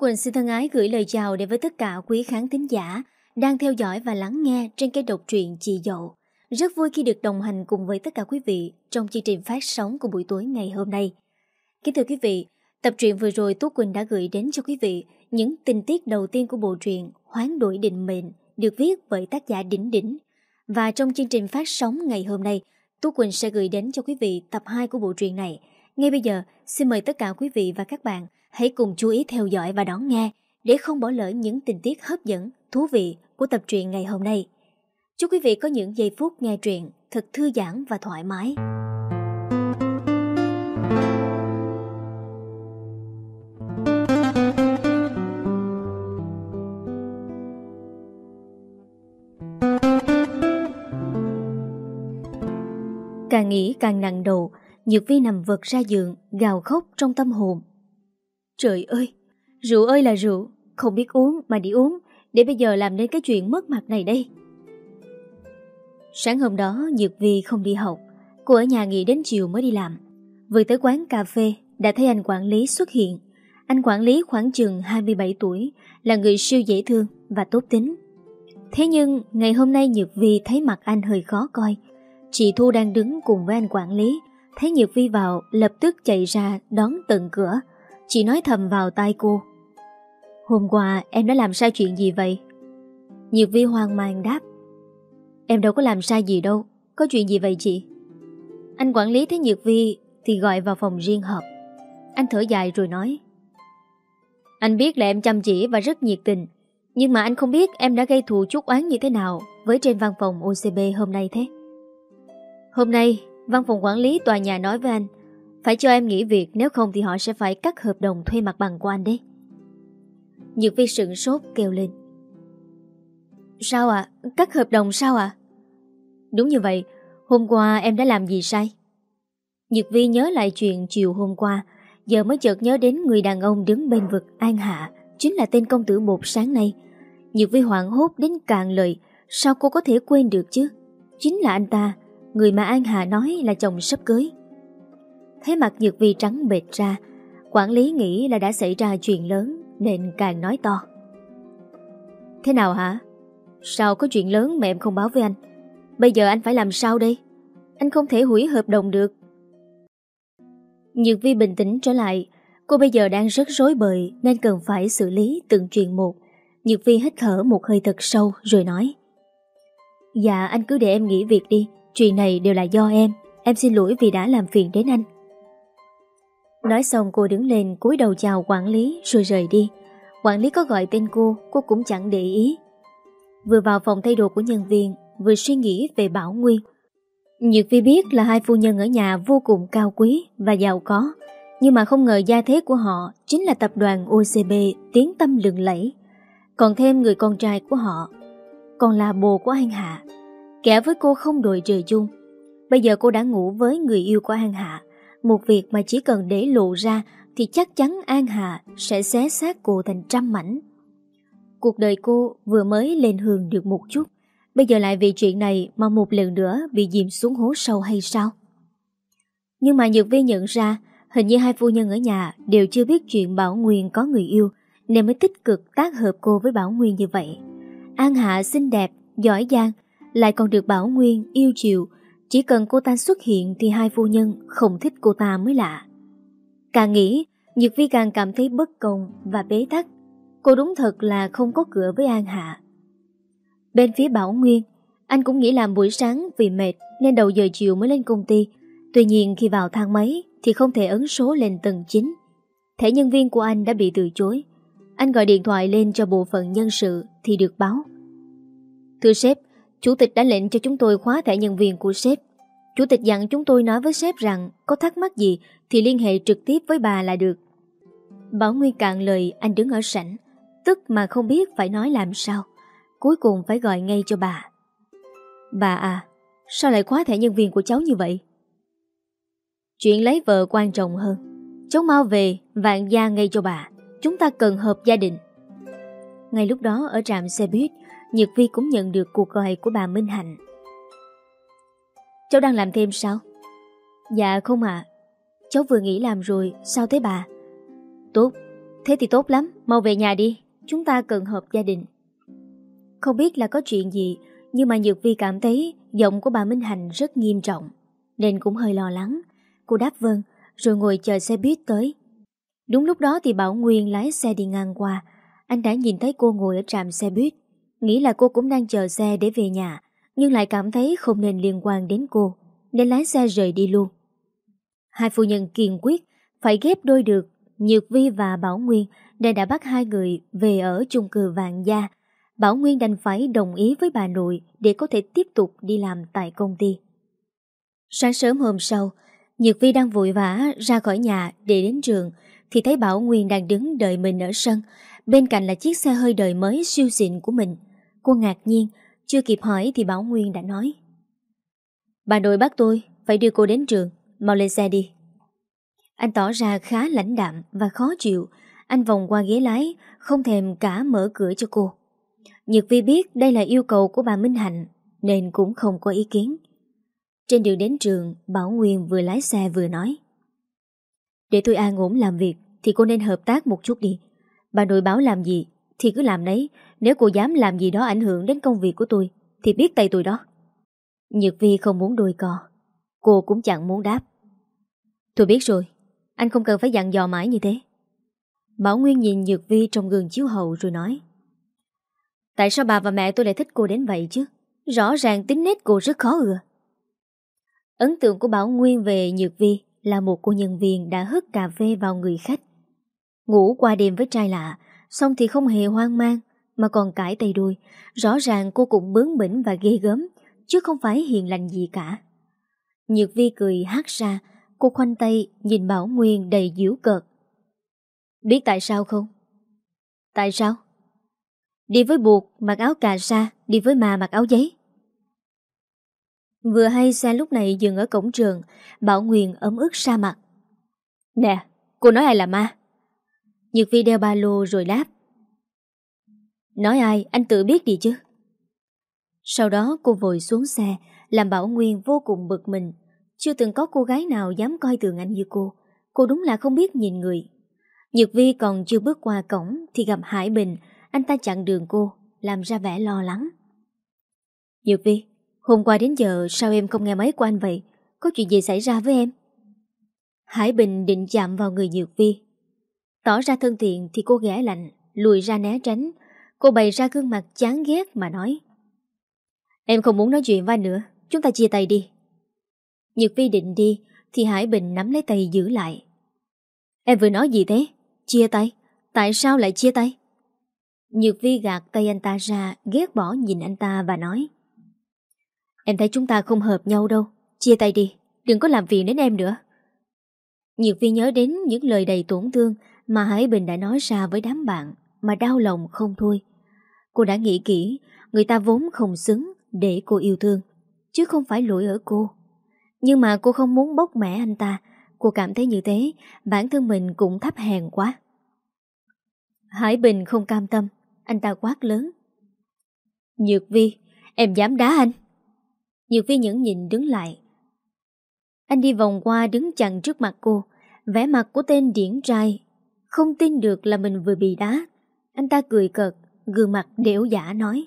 Quỳnh xin thân ái gửi lời chào đến với tất cả quý khán thính giả đang theo dõi và lắng nghe trên kênh độc truyện Chị Dậu. Rất vui khi được đồng hành cùng với tất cả quý vị trong chương trình phát sóng của buổi tối ngày hôm nay. Kính thưa quý vị, tập truyện vừa rồi Tú Quỳnh đã gửi đến cho quý vị những tình tiết đầu tiên của bộ truyện Hoán đổi định mệnh được viết bởi tác giả Đỉnh Đỉnh. Và trong chương trình phát sóng ngày hôm nay, Tú Quỳnh sẽ gửi đến cho quý vị tập 2 của bộ truyện này. Ngay bây giờ, xin mời tất cả quý vị và các bạn hãy cùng chú ý theo dõi và đón nghe để không bỏ lỡ những tình tiết hấp dẫn, thú vị của tập truyện ngày hôm nay. Chúc quý vị có những giây phút nghe truyện thật thư giãn và thoải mái. Càng nghĩ càng nặng đầu, Nhược Vi nằm vật ra giường, gào khóc trong tâm hồn. Trời ơi, rượu ơi là rượu, không biết uống mà đi uống, để bây giờ làm nên cái chuyện mất mặt này đây. Sáng hôm đó Nhược Vi không đi học, cô ở nhà nghỉ đến chiều mới đi làm. Vừa tới quán cà phê đã thấy anh quản lý xuất hiện. Anh quản lý khoảng chừng 27 tuổi, là người siêu dễ thương và tốt tính. Thế nhưng ngày hôm nay Nhược Vi thấy mặt anh hơi khó coi. Chị Thu đang đứng cùng với anh quản lý, thấy Nhược Vi vào lập tức chạy ra đón tận cửa. Chị nói thầm vào tai cô. Hôm qua em đã làm sai chuyện gì vậy? Nhược Vi hoang mang đáp. Em đâu có làm sai gì đâu, có chuyện gì vậy chị? Anh quản lý thấy Nhược Vi thì gọi vào phòng riêng họp. Anh thở dài rồi nói. Anh biết là em chăm chỉ và rất nhiệt tình, nhưng mà anh không biết em đã gây thù chút oán như thế nào với trên văn phòng OCB hôm nay thế. Hôm nay, văn phòng quản lý tòa nhà nói với anh phải cho em nghỉ việc nếu không thì họ sẽ phải cắt hợp đồng thuê mặt bằng của anh đấy. Nhược vi sửng sốt kêu lên. Sao ạ? À? Cắt hợp đồng sao ạ? À? Đúng như vậy, hôm qua em đã làm gì sai? Nhược vi nhớ lại chuyện chiều hôm qua, giờ mới chợt nhớ đến người đàn ông đứng bên vực An Hạ, chính là tên công tử một sáng nay. Nhược vi hoảng hốt đến cạn lời, sao cô có thể quên được chứ? Chính là anh ta, người mà An hà nói là chồng sắp cưới. Thấy mặt Nhược Vi trắng bệt ra, Quản lý nghĩ là đã xảy ra chuyện lớn, Nên càng nói to Thế nào hả? Sao có chuyện lớn mà em không báo với anh? Bây giờ anh phải làm sao đây? Anh không thể hủy hợp đồng được Nhược Vi bình tĩnh trở lại Cô bây giờ đang rất rối bời, Nên cần phải xử lý từng chuyện một Nhược Vi hít thở một hơi thật sâu, Rồi nói Dạ anh cứ để em nghỉ việc đi Chuyện này đều là do em Em xin lỗi vì đã làm phiền đến anh Nói xong cô đứng lên cúi đầu chào quản lý rồi rời đi. Quản lý có gọi tên cô, cô cũng chẳng để ý. Vừa vào phòng thay đồ của nhân viên, vừa suy nghĩ về Bảo Nguyên. Nhược Vi biết là hai phu nhân ở nhà vô cùng cao quý và giàu có, nhưng mà không ngờ gia thế của họ chính là tập đoàn OCB tiếng tâm lừng lẫy. Còn thêm người con trai của họ, còn là bồ của anh Hạ. Kẻ với cô không đội trời chung. Bây giờ cô đã ngủ với người yêu của An Hạ một việc mà chỉ cần để lộ ra thì chắc chắn An Hạ sẽ xé xác cô thành trăm mảnh. Cuộc đời cô vừa mới lên hương được một chút, bây giờ lại vì chuyện này mà một lần nữa bị dìm xuống hố sâu hay sao? Nhưng mà Nhược Vi nhận ra hình như hai phu nhân ở nhà đều chưa biết chuyện Bảo Nguyên có người yêu nên mới tích cực tác hợp cô với Bảo Nguyên như vậy. An Hạ xinh đẹp, giỏi giang, lại còn được Bảo Nguyên yêu chiều chỉ cần cô ta xuất hiện thì hai phu nhân không thích cô ta mới lạ. Càng nghĩ, Nhược Vi càng cảm thấy bất công và bế tắc. Cô đúng thật là không có cửa với An Hạ. Bên phía Bảo Nguyên, anh cũng nghĩ làm buổi sáng vì mệt nên đầu giờ chiều mới lên công ty. Tuy nhiên khi vào thang máy thì không thể ấn số lên tầng 9. Thẻ nhân viên của anh đã bị từ chối. Anh gọi điện thoại lên cho bộ phận nhân sự thì được báo. Thưa sếp, Chủ tịch đã lệnh cho chúng tôi khóa thẻ nhân viên của sếp. Chủ tịch dặn chúng tôi nói với sếp rằng có thắc mắc gì thì liên hệ trực tiếp với bà là được. Bảo Nguyên cạn lời anh đứng ở sảnh, tức mà không biết phải nói làm sao. Cuối cùng phải gọi ngay cho bà. Bà à, sao lại khóa thẻ nhân viên của cháu như vậy? Chuyện lấy vợ quan trọng hơn. Cháu mau về, vạn gia ngay cho bà. Chúng ta cần hợp gia đình. Ngay lúc đó ở trạm xe buýt, Nhật Vi cũng nhận được cuộc gọi của bà Minh Hạnh. Cháu đang làm thêm sao? Dạ không ạ. Cháu vừa nghỉ làm rồi, sao thế bà? Tốt, Thế thì tốt lắm, mau về nhà đi, chúng ta cần hợp gia đình. Không biết là có chuyện gì, nhưng mà Nhược Vi cảm thấy giọng của bà Minh Hành rất nghiêm trọng, nên cũng hơi lo lắng. Cô đáp vâng, rồi ngồi chờ xe buýt tới. Đúng lúc đó thì Bảo Nguyên lái xe đi ngang qua, anh đã nhìn thấy cô ngồi ở trạm xe buýt, nghĩ là cô cũng đang chờ xe để về nhà, nhưng lại cảm thấy không nên liên quan đến cô, nên lái xe rời đi luôn. Hai phu nhân kiên quyết phải ghép đôi được Nhược Vi và Bảo Nguyên nên đã bắt hai người về ở chung cư Vạn Gia. Bảo Nguyên đành phải đồng ý với bà nội để có thể tiếp tục đi làm tại công ty. Sáng sớm hôm sau, Nhược Vi đang vội vã ra khỏi nhà để đến trường thì thấy Bảo Nguyên đang đứng đợi mình ở sân. Bên cạnh là chiếc xe hơi đời mới siêu xịn của mình. Cô ngạc nhiên, chưa kịp hỏi thì Bảo Nguyên đã nói. Bà nội bắt tôi, phải đưa cô đến trường, mau lên xe đi. Anh tỏ ra khá lãnh đạm và khó chịu. Anh vòng qua ghế lái, không thèm cả mở cửa cho cô. Nhật Vi biết đây là yêu cầu của bà Minh Hạnh, nên cũng không có ý kiến. Trên đường đến trường, Bảo Nguyên vừa lái xe vừa nói. Để tôi an ổn làm việc, thì cô nên hợp tác một chút đi. Bà nội báo làm gì, thì cứ làm đấy. Nếu cô dám làm gì đó ảnh hưởng đến công việc của tôi, thì biết tay tôi đó. Nhược Vi không muốn đôi co. Cô cũng chẳng muốn đáp. Tôi biết rồi, anh không cần phải dặn dò mãi như thế Bảo Nguyên nhìn Nhược Vi trong gương chiếu hậu rồi nói Tại sao bà và mẹ tôi lại thích cô đến vậy chứ Rõ ràng tính nết cô rất khó ưa Ấn tượng của Bảo Nguyên về Nhược Vi Là một cô nhân viên đã hất cà phê vào người khách Ngủ qua đêm với trai lạ Xong thì không hề hoang mang mà còn cãi tay đuôi Rõ ràng cô cũng bướng bỉnh và ghê gớm Chứ không phải hiền lành gì cả Nhược Vi cười hát ra Cô khoanh tay nhìn Bảo Nguyên đầy dữ cợt. Biết tại sao không? Tại sao? Đi với buộc mặc áo cà sa, đi với mà mặc áo giấy. Vừa hay xe lúc này dừng ở cổng trường, Bảo Nguyên ấm ức sa mặt. Nè, cô nói ai là ma? Nhược Vi đeo ba lô rồi đáp. Nói ai, anh tự biết đi chứ. Sau đó cô vội xuống xe, làm Bảo Nguyên vô cùng bực mình. Chưa từng có cô gái nào dám coi thường anh như cô. Cô đúng là không biết nhìn người. Nhược Vi còn chưa bước qua cổng Thì gặp Hải Bình. Anh ta chặn đường cô Làm ra vẻ lo lắng. Nhược Vi Hôm qua đến giờ sao em không nghe máy của anh vậy? Có chuyện gì xảy ra với em? Hải Bình định chạm vào người Nhược Vi. Tỏ ra thân thiện thì cô ghẻ lạnh Lùi ra né tránh. Cô bày ra gương mặt chán ghét mà nói. Em không muốn nói chuyện với anh nữa, Chúng ta chia tay đi. Nhược Vi định đi, Thì Hải Bình nắm lấy tay giữ lại. Em vừa nói gì thế? Chia tay? Tại sao lại chia tay? Nhược Vi gạt tay anh ta ra, Ghét bỏ nhìn anh ta và nói. Em thấy chúng ta không hợp nhau đâu. Chia tay đi, Đừng có làm phiền đến em nữa. Nhược Vi nhớ đến những lời đầy tổn thương Mà Hải Bình đã nói ra với đám bạn, Mà đau lòng không thôi. Cô đã nghĩ kỹ, Người ta vốn không xứng để cô yêu thương, Chứ không phải lỗi ở cô. Nhưng mà cô không muốn bốc mẻ anh ta. Cô cảm thấy như thế, Bản thân mình cũng thấp hèn quá. Hải Bình không cam tâm, Anh ta quát lớn. Nhược Vi, Em dám đá anh. Nhược Vi nhẫn nhịn đứng lại. Anh đi vòng qua đứng chặn trước mặt cô. Vẻ mặt của tên điển trai Không tin được là mình vừa bị đá. Anh ta cười cợt. Gương mặt đểu giả nói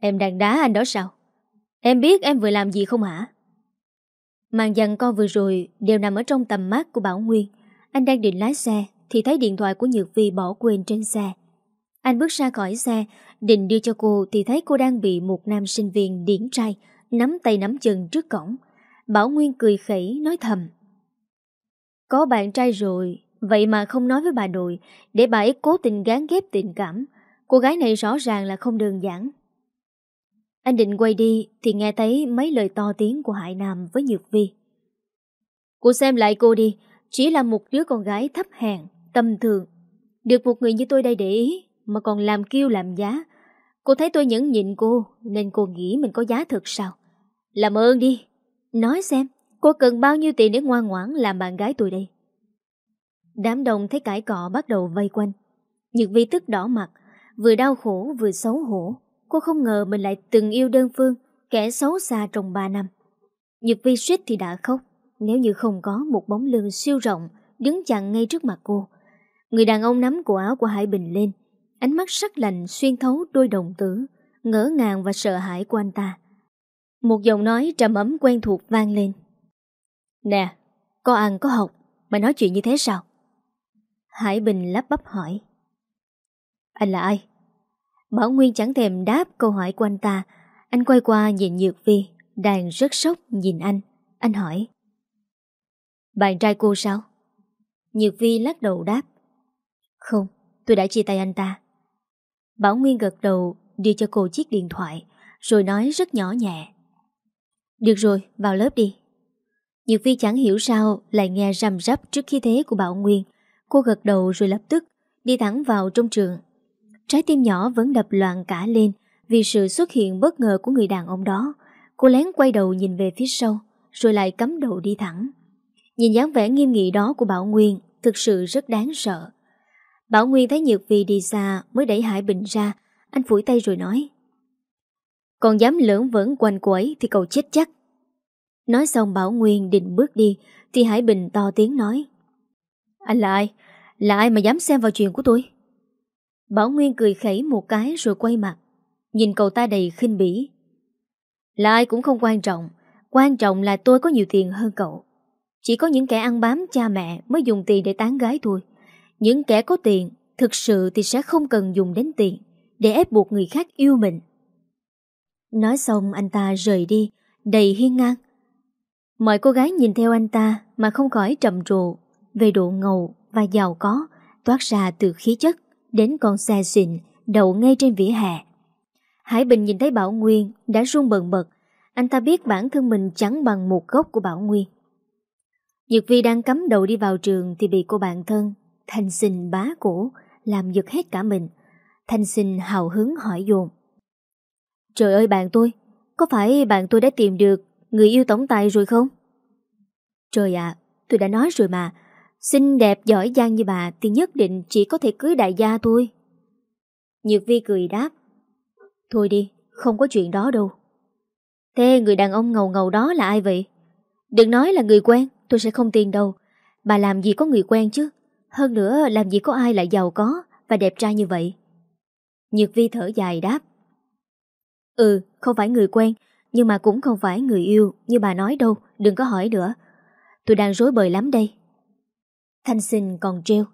Em đang đá anh đó sao Em biết em vừa làm gì không hả Màn dặn co vừa rồi đều nằm ở trong tầm mắt của Bảo Nguyên. Anh đang định lái xe thì thấy điện thoại của Nhược Vi bỏ quên trên xe. Anh bước ra khỏi xe, định đưa cho cô thì thấy cô đang bị một nam sinh viên điển trai nắm tay nắm chân trước cổng. Bảo Nguyên cười khẩy nói thầm. Có bạn trai rồi, vậy mà không nói với bà nội để bà ấy cố tình gán ghép tình cảm. Cô gái này rõ ràng là không đơn giản. Anh định quay đi thì nghe thấy mấy lời to tiếng của Hải Nam với Nhược Vi. Cô xem lại cô đi, chỉ là một đứa con gái thấp hèn, tâm thường. Được một người như tôi đây để ý, mà còn làm kêu làm giá. Cô thấy tôi nhẫn nhịn cô, nên cô nghĩ mình có giá thật sao? Làm ơn đi, nói xem, cô cần bao nhiêu tiền để ngoan ngoãn làm bạn gái tôi đây? Đám đông thấy cãi cọ bắt đầu vây quanh. Nhược Vi tức đỏ mặt, vừa đau khổ vừa xấu hổ. Cô không ngờ mình lại từng yêu đơn phương Kẻ xấu xa trong 3 năm Nhược vi suýt thì đã khóc Nếu như không có một bóng lưng siêu rộng Đứng chặn ngay trước mặt cô Người đàn ông nắm cổ áo của Hải Bình lên Ánh mắt sắc lạnh xuyên thấu đôi đồng tử Ngỡ ngàng và sợ hãi của anh ta Một giọng nói trầm ấm quen thuộc vang lên Nè, có ăn có học mà nói chuyện như thế sao? Hải Bình lắp bắp hỏi. Anh là ai? Bảo Nguyên chẳng thèm đáp câu hỏi của anh ta. Anh quay qua nhìn Nhược Vi Đang rất sốc nhìn anh. Anh hỏi. Bạn trai cô sao? Nhược Vi lắc đầu đáp. Không, tôi đã chia tay anh ta. Bảo Nguyên gật đầu Đưa cho cô chiếc điện thoại Rồi nói rất nhỏ nhẹ. Được rồi, vào lớp đi. Nhược Vi chẳng hiểu sao Lại nghe rằm rắp trước khí thế của Bảo Nguyên. Cô gật đầu rồi lập tức Đi thẳng vào trong trường. Trái tim nhỏ vẫn đập loạn cả lên Vì sự xuất hiện bất ngờ của người đàn ông đó. Cô lén quay đầu nhìn về phía sau, Rồi lại cắm đầu đi thẳng. Nhìn dáng vẻ nghiêm nghị đó của Bảo Nguyên Thực sự rất đáng sợ. Bảo Nguyên thấy Nhược vì đi xa Mới đẩy Hải Bình ra, Anh phủi tay rồi nói, Còn dám lưỡng vẫn quanh quẩy Thì cậu chết chắc. Nói xong Bảo Nguyên định bước đi Thì Hải Bình to tiếng nói anh là ai? Là ai mà dám xem vào chuyện của tôi? Bảo Nguyên cười khẩy một cái rồi quay mặt. Nhìn cậu ta đầy khinh bỉ. Là ai cũng không quan trọng. Quan trọng là tôi có nhiều tiền hơn cậu. Chỉ có những kẻ ăn bám cha mẹ Mới dùng tiền để tán gái thôi Những kẻ có tiền, Thực sự thì sẽ không cần dùng đến tiền Để ép buộc người khác yêu mình. Nói xong, anh ta rời đi, Đầy hiên ngang. Mọi cô gái nhìn theo anh ta Mà không khỏi trầm trồ. Về độ ngầu và giàu có, Toát ra từ khí chất Đến con xe xịn Đậu ngay trên vỉa hè. Hải Bình nhìn thấy Bảo Nguyên Đã run bần bật. Anh ta biết bản thân mình chẳng bằng một gốc của Bảo Nguyên. Nhật Vi đang cắm đầu đi vào trường Thì bị cô bạn thân, Thanh sinh bá cổ, Làm giật hết cả mình. Thanh sinh hào hứng hỏi dồn. Trời ơi bạn tôi, Có phải bạn tôi đã tìm được Người yêu tổng tài rồi không? Trời ạ, Tôi đã nói rồi mà Xinh đẹp giỏi giang như bà Thì nhất định chỉ có thể cưới đại gia thôi. Nhược vi cười đáp. Thôi đi, Không có chuyện đó đâu. Thế người đàn ông ngầu ngầu đó là ai vậy? Đừng nói là người quen, Tôi sẽ không tin đâu. Bà làm gì có người quen chứ? Hơn nữa, làm gì có ai lại giàu có Và đẹp trai như vậy? Nhược vi thở dài đáp. Ừ không phải người quen, Nhưng mà cũng không phải người yêu, Như bà nói đâu, Đừng có hỏi nữa. Tôi đang rối bời lắm đây. Thanh sinh còn treo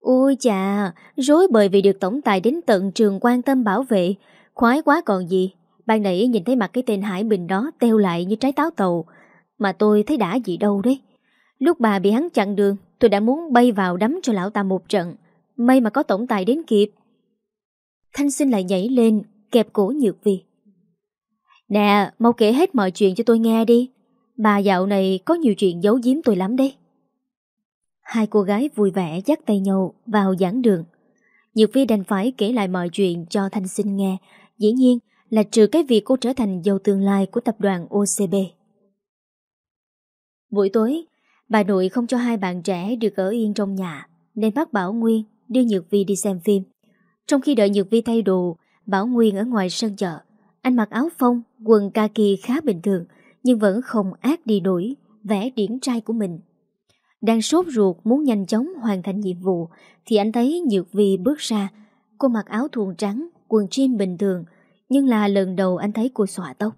Ôi chà, Rối bời vì được tổng tài đến tận trường quan tâm bảo vệ. Khoái quá còn gì. Ban nãy nhìn thấy mặt cái tên Hải Bình đó Teo lại như trái táo tàu. Mà tôi thấy đã gì đâu đấy. Lúc bà bị hắn chặn đường, Tôi đã muốn bay vào đấm cho lão ta một trận. May mà có tổng tài đến kịp. Thanh sinh lại nhảy lên, Kẹp cổ nhược vi. Nè, mau kể hết mọi chuyện cho tôi nghe đi. Bà dạo này có nhiều chuyện giấu giếm tôi lắm đấy. Hai cô gái vui vẻ dắt tay nhau vào giảng đường. Nhược Vi đành phải kể lại mọi chuyện cho Thanh Sinh nghe, dĩ nhiên là trừ cái việc cô trở thành giàu tương lai của tập đoàn OCB. Buổi tối, bà nội không cho hai bạn trẻ được ở yên trong nhà, nên bắt Bảo Nguyên đưa Nhược Vi đi xem phim. Trong khi đợi Nhược Vi thay đồ, Bảo Nguyên ở ngoài sân chợ. Anh mặc áo phông, quần kaki khá bình thường, nhưng vẫn không ác đi nổi vẻ điển trai của mình. Đang sốt ruột muốn nhanh chóng hoàn thành nhiệm vụ, Thì anh thấy Nhược Vi bước ra. Cô mặc áo thun trắng, Quần jean bình thường, Nhưng là lần đầu anh thấy cô xòa tóc.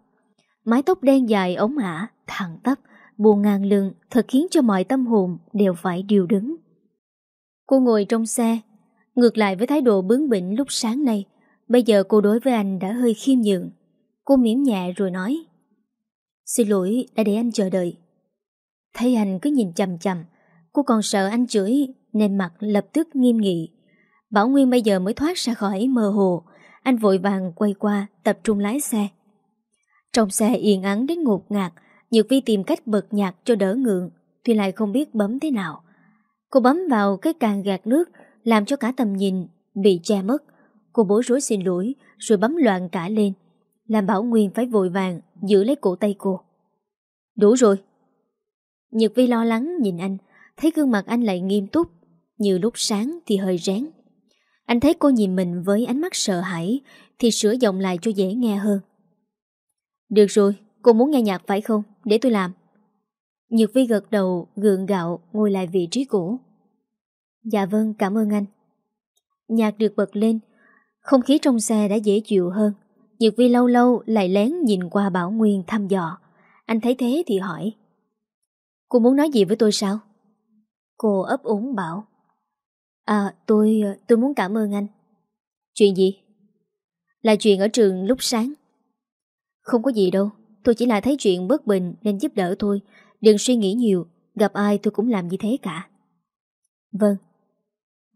Mái tóc đen dài ống ả, Thẳng tắp, Buồn ngang lưng, Thật khiến cho mọi tâm hồn đều phải điều đứng. Cô ngồi trong xe, Ngược lại với thái độ bướng bỉnh lúc sáng nay. Bây giờ cô đối với anh đã hơi khiêm nhượng Cô mỉm nhẹ rồi nói, Xin lỗi, đã để anh chờ đợi. Thấy anh cứ nhìn chầm chầm Cô còn sợ anh chửi, Nên mặt lập tức nghiêm nghị. Bảo Nguyên bây giờ mới thoát ra khỏi mơ hồ. Anh vội vàng quay qua, Tập trung lái xe. Trong xe yên ắng đến ngột ngạt, Nhược Vi tìm cách bật nhạc cho đỡ ngượng Thì lại không biết bấm thế nào. Cô bấm vào cái càng gạt nước, Làm cho cả tầm nhìn bị che mất. Cô bối rối xin lỗi, Rồi bấm loạn cả lên, Làm Bảo Nguyên phải vội vàng Giữ lấy cổ tay cô. Đủ rồi. Nhược Vi lo lắng nhìn anh Thấy gương mặt anh lại nghiêm túc Như lúc sáng thì hơi rén Anh thấy cô nhìn mình với ánh mắt sợ hãi Thì sửa giọng lại cho dễ nghe hơn Được rồi Cô muốn nghe nhạc phải không Để tôi làm Nhược Vi gật đầu gượng gạo Ngồi lại vị trí cũ Dạ vâng, cảm ơn anh. Nhạc được bật lên, không khí trong xe đã dễ chịu hơn. Nhược Vi lâu lâu lại lén nhìn qua Bảo Nguyên thăm dò. Anh thấy thế thì hỏi. Cô muốn nói gì với tôi sao? Cô ấp úng bảo. À, tôi, ờ, tôi muốn cảm ơn anh. Chuyện gì? Là chuyện ở trường lúc sáng. Không có gì đâu, tôi chỉ là thấy chuyện bất bình nên giúp đỡ thôi. Đừng suy nghĩ nhiều, gặp ai tôi cũng làm như thế cả. Vâng.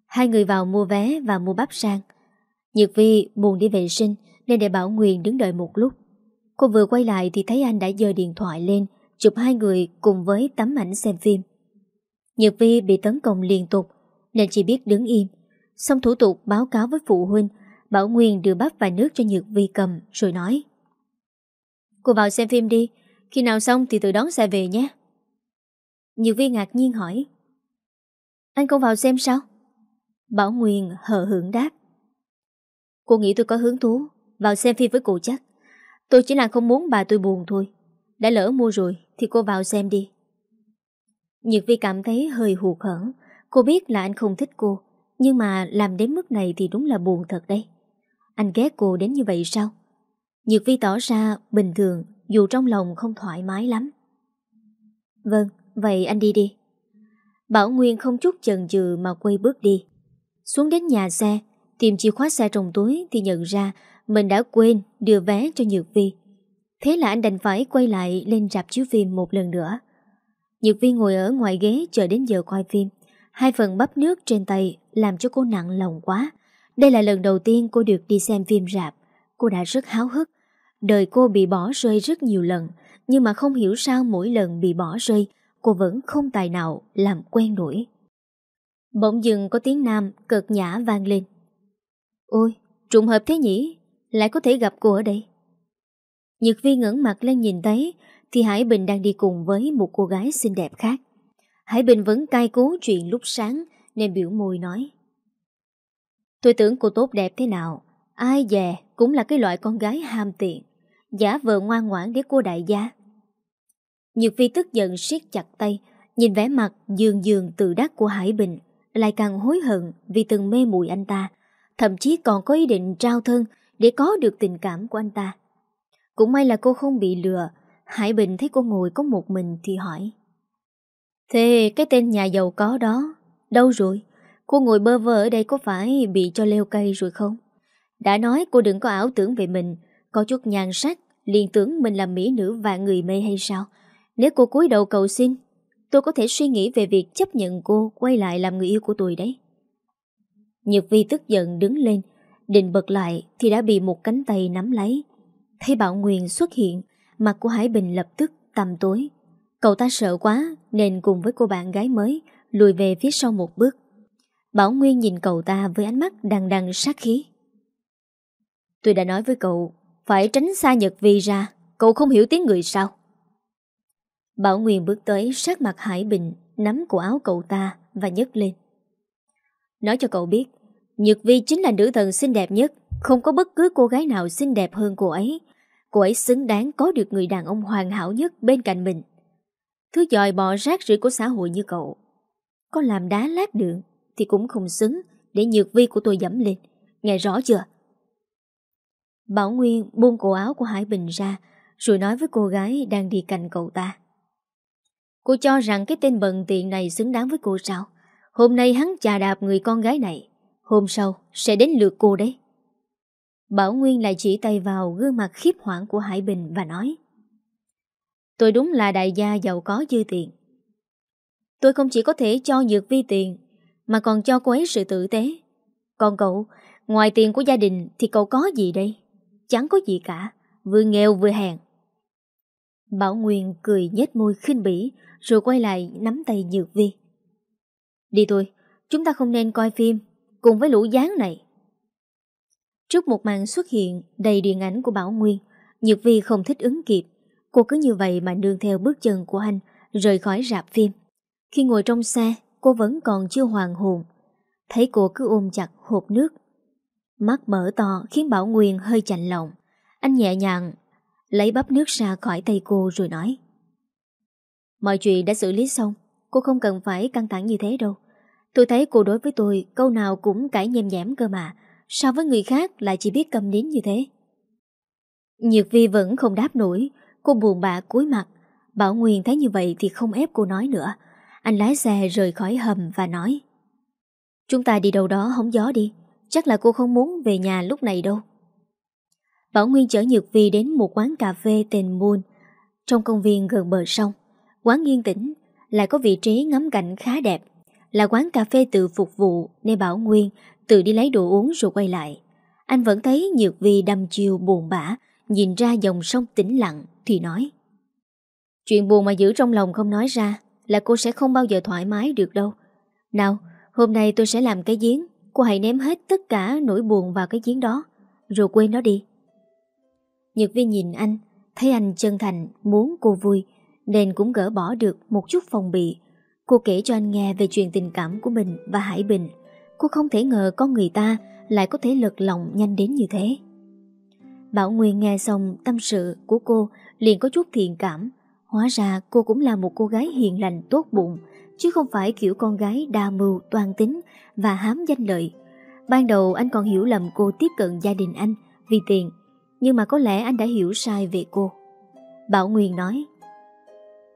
Hai người vào mua vé và mua bắp sang. Nhược Vi buồn đi vệ sinh nên để Bảo Nguyên đứng đợi một lúc. Cô vừa quay lại thì thấy anh đã giơ điện thoại lên chụp hai người cùng với tấm ảnh xem phim. Nhược Vi bị tấn công liên tục, nên chỉ biết đứng im. Xong thủ tục báo cáo với phụ huynh, Bảo Nguyên đưa bắp và nước cho Nhược Vi cầm, rồi nói. Cô vào xem phim đi, Khi nào xong thì tự đón xe về nhé. Nhược Vi ngạc nhiên hỏi. Anh không vào xem sao? Bảo Nguyên hờ hưởng đáp. Cô nghĩ tôi có hứng thú, Vào xem phim với cô chắc. Tôi chỉ là không muốn bà tôi buồn thôi. Đã lỡ mua rồi thì cô vào xem đi. Nhược Vi cảm thấy hơi hụt hẫng. Cô biết là anh không thích cô Nhưng mà làm đến mức này thì đúng là buồn thật đấy. Anh ghét cô đến như vậy sao? Nhược Vi tỏ ra bình thường Dù trong lòng không thoải mái lắm. Vâng, vậy anh đi đi. Bảo Nguyên không chút chần chừ mà quay bước đi. Xuống đến nhà xe Tìm chìa khóa xe trong túi Thì nhận ra mình đã quên đưa vé cho Nhược Vi. Thế là anh đành phải quay lại lên rạp chiếu phim một lần nữa. Nhược Vi ngồi ở ngoài ghế chờ đến giờ coi phim. Hai phần bắp nước trên tay làm cho cô nặng lòng quá. Đây là lần đầu tiên cô được đi xem phim rạp. Cô đã rất háo hức. Đời cô bị bỏ rơi rất nhiều lần Nhưng mà không hiểu sao mỗi lần bị bỏ rơi Cô vẫn không tài nào làm quen nổi. Bỗng dừng có tiếng nam cực nhã vang lên. Ôi, trùng hợp thế nhỉ? Lại có thể gặp cô ở đây. Nhật Vi ngẩng mặt lên nhìn thấy thì Hải Bình đang đi cùng với một cô gái xinh đẹp khác. Hải Bình vẫn cai cố chuyện lúc sáng, Nên biểu môi nói, Tôi tưởng cô tốt đẹp thế nào, Ai dè cũng là cái loại con gái ham tiện Giả vờ ngoan ngoãn để cô đại gia. Nhược Vi tức giận siết chặt tay, Nhìn vẻ mặt dường dường tự đắc của Hải Bình, Lại càng hối hận vì từng mê mùi anh ta, Thậm chí còn có ý định trao thân Để có được tình cảm của anh ta. Cũng may là cô không bị lừa Hải Bình thấy cô ngồi có một mình thì hỏi. Thế cái tên nhà giàu có đó, Đâu rồi? Cô ngồi bơ vơ ở đây có phải bị cho leo cây rồi không? Đã nói cô đừng có ảo tưởng về mình, Có chút nhàn sắc, liền tưởng mình là mỹ nữ và người mê hay sao? Nếu cô cúi đầu cầu xin, Tôi có thể suy nghĩ về việc chấp nhận cô Quay lại làm người yêu của tôi đấy. Nhật Vi tức giận đứng lên, Định bật lại Thì đã bị một cánh tay nắm lấy. Thấy Bảo Nguyên xuất hiện Mặt của Hải Bình lập tức tầm tối. Cậu ta sợ quá, Nên cùng với cô bạn gái mới, Lùi về phía sau một bước. Bảo Nguyên nhìn cậu ta với ánh mắt đằng đằng sát khí. Tôi đã nói với cậu, Phải tránh xa Nhật Vi ra, Cậu không hiểu tiếng người sao? Bảo Nguyên bước tới sát mặt Hải Bình, Nắm cổ áo cậu ta Và nhấc lên. Nói cho cậu biết, Nhật Vi chính là nữ thần xinh đẹp nhất, Không có bất cứ cô gái nào xinh đẹp hơn cô ấy. Cô ấy xứng đáng có được người đàn ông hoàn hảo nhất bên cạnh mình. Thứ dòi bò rác rưởi của xã hội như cậu. Có làm đá lát đường Thì cũng không xứng Để nhược vi của tôi dẫm lên. Nghe rõ chưa? Bảo Nguyên buông cổ áo của Hải Bình ra, Rồi nói với cô gái đang đi cạnh cậu ta. Cô cho rằng cái tên bần tiện này xứng đáng với cô sao? Hôm nay hắn chà đạp người con gái này, Hôm sau sẽ đến lượt cô đấy. Bảo Nguyên lại chỉ tay vào gương mặt khiếp hoảng của Hải Bình và nói, Tôi đúng là đại gia giàu có dư tiền. Tôi không chỉ có thể cho Nhược Vi tiền, Mà còn cho cô ấy sự tử tế. Còn cậu, Ngoài tiền của gia đình thì cậu có gì đây? Chẳng có gì cả, Vừa nghèo vừa hèn. Bảo Nguyên cười nhếch môi khinh bỉ, Rồi quay lại nắm tay Nhược Vi. Đi thôi, Chúng ta không nên coi phim Cùng với lũ gián này. Trước một màn xuất hiện đầy điện ảnh của Bảo Nguyên, Nhược Vi không thích ứng kịp. Cô cứ như vậy mà nương theo bước chân của anh, Rời khỏi rạp phim. Khi ngồi trong xe, Cô vẫn còn chưa hoàn hồn. Thấy cô cứ ôm chặt hộp nước. Mắt mở to, khiến Bảo Nguyên hơi chạnh lòng. Anh nhẹ nhàng Lấy bắp nước ra khỏi tay cô rồi nói. Mọi chuyện đã xử lý xong, Cô không cần phải căng thẳng như thế đâu. Tôi thấy cô đối với tôi, câu nào cũng cãi nhem nhẽm cơ mà. Sao với người khác lại chỉ biết cầm nín như thế? Nhược Vi vẫn không đáp nổi. Cô buồn bã cúi mặt. Bảo Nguyên thấy như vậy thì không ép cô nói nữa. Anh lái xe rời khỏi hầm và nói Chúng ta đi đâu đó hóng gió đi. Chắc là cô không muốn về nhà lúc này đâu. Bảo Nguyên chở Nhược Vi đến một quán cà phê tên Moon trong công viên gần bờ sông. Quán yên tĩnh, lại có vị trí ngắm cảnh khá đẹp. Là quán cà phê tự phục vụ nên Bảo Nguyên tự đi lấy đồ uống rồi quay lại. Anh vẫn thấy Nhược Vi đâm chiều buồn bã, nhìn ra dòng sông tĩnh lặng thì nói. Chuyện buồn mà giữ trong lòng không nói ra là cô sẽ không bao giờ thoải mái được đâu. Nào, hôm nay tôi sẽ làm cái giếng, cô hãy ném hết tất cả nỗi buồn vào cái giếng đó, rồi quên nó đi. Nhược Vi nhìn anh, thấy anh chân thành muốn cô vui, nên cũng gỡ bỏ được một chút phòng bị. Cô kể cho anh nghe về chuyện tình cảm của mình và Hải Bình. Cô không thể ngờ con người ta lại có thể lật lòng nhanh đến như thế. Bảo Nguyên nghe xong tâm sự của cô liền có chút thiện cảm. Hóa ra cô cũng là một cô gái hiền lành tốt bụng, chứ không phải kiểu con gái đa mưu, toan tính và hám danh lợi. Ban đầu anh còn hiểu lầm cô tiếp cận gia đình anh vì tiền, nhưng mà có lẽ anh đã hiểu sai về cô. Bảo Nguyên nói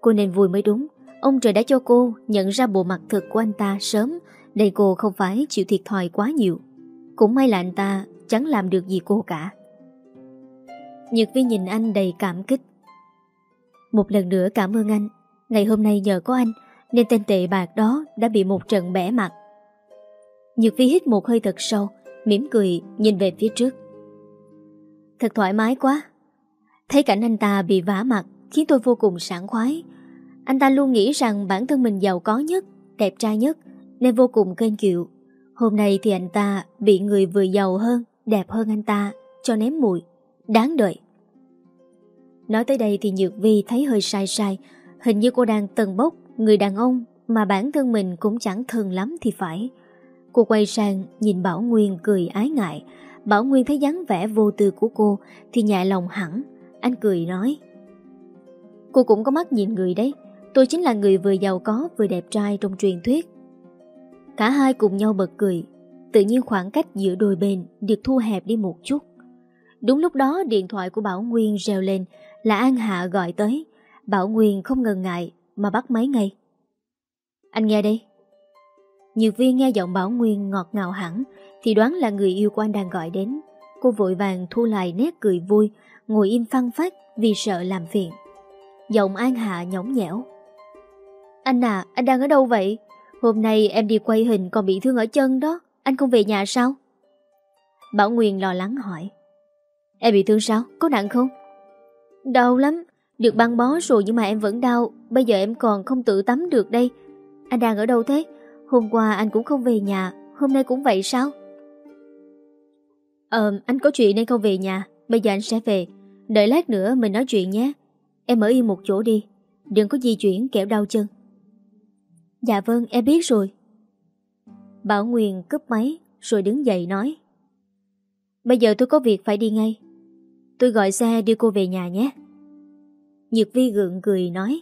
Cô nên vui mới đúng Ông trời đã cho cô nhận ra bộ mặt thực của anh ta sớm Để cô không phải chịu thiệt thòi quá nhiều. Cũng may là anh ta chẳng làm được gì cô cả. Nhật Vi nhìn anh đầy cảm kích. Một lần nữa cảm ơn anh. Ngày hôm nay nhờ có anh, Nên tên tệ bạc đó đã bị một trận bẻ mặt. Nhật Vi hít một hơi thật sâu, mỉm cười nhìn về phía trước. Thật thoải mái quá. Thấy cảnh anh ta bị vả mặt, khiến tôi vô cùng sảng khoái. Anh ta luôn nghĩ rằng bản thân mình giàu có nhất, đẹp trai nhất, nên vô cùng kênh kiệu. Hôm nay thì anh ta bị người vừa giàu hơn, đẹp hơn anh ta, cho ném mùi. Đáng đợi. Nói tới đây thì Nhược Vi thấy hơi sai sai. Hình như cô đang tần bốc người đàn ông mà bản thân mình cũng chẳng thường lắm thì phải. Cô quay sang nhìn Bảo Nguyên cười ái ngại. Bảo Nguyên thấy dáng vẻ vô tư của cô thì nhẹ lòng hẳn. Anh cười nói Cô cũng có mắt nhìn người đấy Tôi chính là người vừa giàu có, vừa đẹp trai trong truyền thuyết. Cả hai cùng nhau bật cười. Tự nhiên khoảng cách giữa đôi bên Được thu hẹp đi một chút. Đúng lúc đó, điện thoại của Bảo Nguyên reo lên, Là An Hạ gọi tới. Bảo Nguyên không ngần ngại Mà bắt máy ngay. Anh nghe đây. Nhiều viên nghe giọng Bảo Nguyên ngọt ngào hẳn, Thì đoán là người yêu của anh đang gọi đến. Cô vội vàng thu lại nét cười vui, Ngồi im phăng phát vì sợ làm phiền. Giọng An Hạ nhõng nhẽo. Anh à, anh đang ở đâu vậy? Hôm nay em đi quay hình còn bị thương ở chân đó Anh không về nhà sao? Bảo Nguyên lo lắng hỏi Em bị thương sao? Có nặng không? Đau lắm Được băng bó rồi nhưng mà em vẫn đau Bây giờ em còn không tự tắm được đây Anh đang ở đâu thế? Hôm qua anh cũng không về nhà Hôm nay cũng vậy sao? Ờ, anh có chuyện nên không về nhà Bây giờ anh sẽ về Đợi lát nữa mình nói chuyện nhé Em ở yên một chỗ đi Đừng có di chuyển kẻo đau chân Dạ vâng em biết rồi. Bảo Nguyên cúp máy, Rồi đứng dậy nói. Bây giờ tôi có việc phải đi ngay. Tôi gọi xe đưa cô về nhà nhé. Nhược Vi gượng cười nói.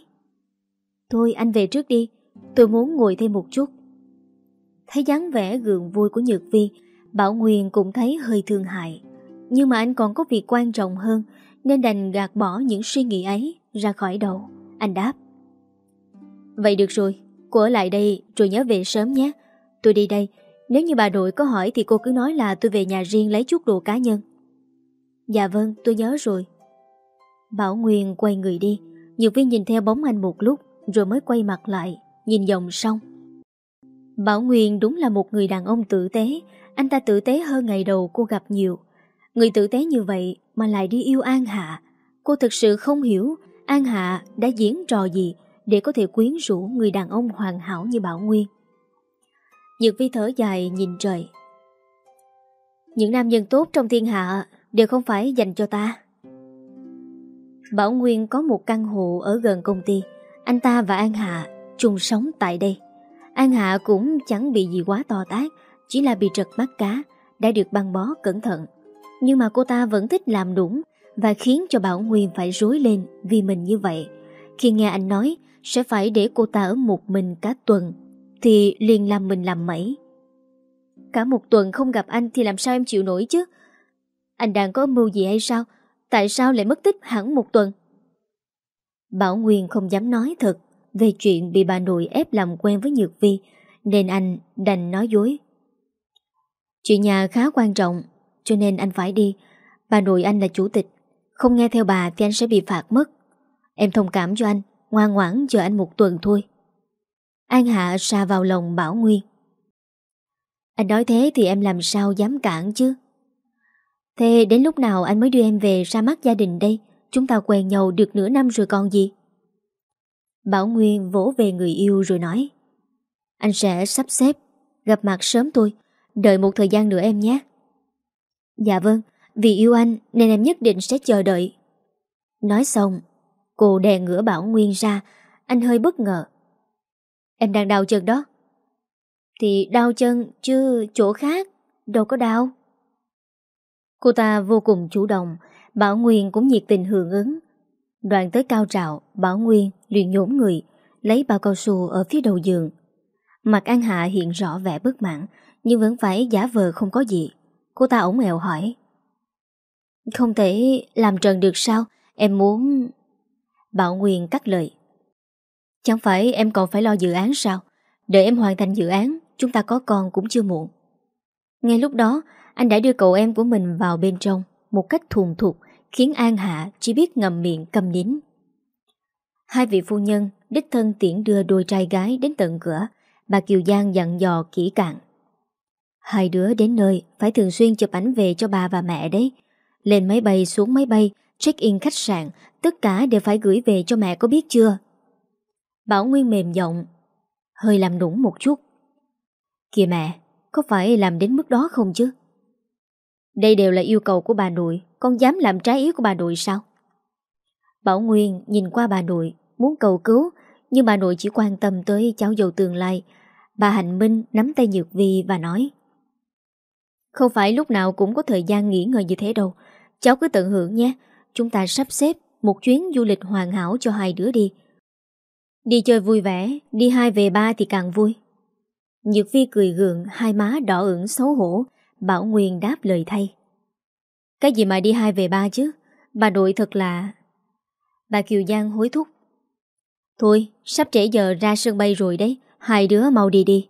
Thôi, anh về trước đi. Tôi muốn ngồi thêm một chút. Thấy dáng vẻ gượng vui của Nhược Vi, Bảo Nguyên cũng thấy hơi thương hại. Nhưng mà anh còn có việc quan trọng hơn, Nên đành gạt bỏ những suy nghĩ ấy Ra khỏi đầu. Anh đáp. Vậy được rồi. Cô ở lại đây, rồi nhớ về sớm nhé. Tôi đi đây. Nếu như bà nội có hỏi thì cô cứ nói là tôi về nhà riêng lấy chút đồ cá nhân. Dạ vâng tôi nhớ rồi. Bảo Nguyên quay người đi. Nhược viên nhìn theo bóng anh một lúc, Rồi mới quay mặt lại, Nhìn dòng sông. Bảo Nguyên đúng là một người đàn ông tử tế. Anh ta tử tế hơn ngày đầu cô gặp nhiều. Người tử tế như vậy Mà lại đi yêu An Hạ. Cô thực sự không hiểu An Hạ đã diễn trò gì để có thể quyến rũ người đàn ông hoàn hảo như Bảo Nguyên. Nhược vi thở dài nhìn trời. Những nam nhân tốt trong thiên hạ Đều không phải dành cho ta. Bảo Nguyên có một căn hộ ở gần công ty. Anh ta và An Hạ chung sống tại đây. An Hạ cũng chẳng bị gì quá to tác Chỉ là bị trật mắt cá, Đã được băng bó cẩn thận. Nhưng mà cô ta vẫn thích làm đúng Và khiến cho Bảo Nguyên phải rối lên Vì mình như vậy. Khi nghe anh nói sẽ phải để cô ta ở một mình cả tuần, Thì liền làm mình làm mẩy. Cả một tuần không gặp anh Thì làm sao em chịu nổi chứ? Anh đang có mưu gì hay sao? Tại sao lại mất tích hẳn một tuần? Bảo Nguyên không dám nói thật Về chuyện bị bà nội ép làm quen với Nhược Vi, Nên anh đành nói dối. Chuyện nhà khá quan trọng, Cho nên anh phải đi. Bà nội anh là chủ tịch, Không nghe theo bà thì anh sẽ bị phạt mất. Em thông cảm cho anh. Ngoan ngoãn chờ anh một tuần thôi. An Hạ xa vào lòng Bảo Nguyên. Anh nói thế thì em làm sao dám cản chứ? Thế đến lúc nào anh mới đưa em về ra mắt gia đình đây? Chúng ta quen nhau được nửa năm rồi còn gì? Bảo Nguyên vỗ về người yêu rồi nói. Anh sẽ sắp xếp, Gặp mặt sớm tôi Đợi một thời gian nữa em nhé. Dạ vâng Vì yêu anh nên em nhất định sẽ chờ đợi. Nói xong Cô đè ngửa Bảo Nguyên ra. Anh hơi bất ngờ. Em đang đau chân đó. Thì đau chân chứ chỗ khác? Đâu có đau. Cô ta vô cùng chủ động. Bảo Nguyên cũng nhiệt tình hưởng ứng. Đoàn tới cao trào, Bảo Nguyên liền nhổm người, Lấy bao cao su ở phía đầu giường. Mặt An Hạ hiện rõ vẻ bất mãn, Nhưng vẫn phải giả vờ không có gì. Cô ta ổng ẹo hỏi. Không thể làm trần được sao? Em muốn Bảo Nguyên cắt lời. Chẳng phải em còn phải lo dự án sao? Đợi em hoàn thành dự án, Chúng ta có con cũng chưa muộn. Ngay lúc đó, Anh đã đưa cậu em của mình vào bên trong, Một cách thuần thục, Khiến An Hạ chỉ biết ngầm miệng cầm nín. Hai vị phu nhân, Đích thân tiễn đưa đôi trai gái đến tận cửa, Bà Kiều Giang dặn dò kỹ cạn Hai đứa đến nơi, Phải thường xuyên chụp ảnh về cho bà và mẹ đấy. Lên máy bay, xuống máy bay Check-in khách sạn, Tất cả đều phải gửi về cho mẹ có biết chưa? Bảo Nguyên mềm giọng, Hơi làm nũng một chút. Kìa mẹ, Có phải làm đến mức đó không chứ? Đây đều là yêu cầu của bà nội, Con dám làm trái ý của bà nội sao? Bảo Nguyên nhìn qua bà nội, Muốn cầu cứu, Nhưng bà nội chỉ quan tâm tới cháu dâu tương lai. Bà Hạnh Minh nắm tay Nhược Vi và nói, Không phải lúc nào cũng có thời gian nghỉ ngơi như thế đâu. Cháu cứ tận hưởng nhé Chúng ta sắp xếp một chuyến du lịch hoàn hảo cho hai đứa đi. Đi chơi vui vẻ, Đi hai về ba thì càng vui. Nhược phi cười gượng, Hai má đỏ ửng xấu hổ, Bảo Nguyên đáp lời thay. Cái gì mà đi hai về ba chứ? Bà nội thật là Bà Kiều Giang hối thúc. Thôi, sắp trễ giờ ra sân bay rồi đấy, Hai đứa mau đi đi.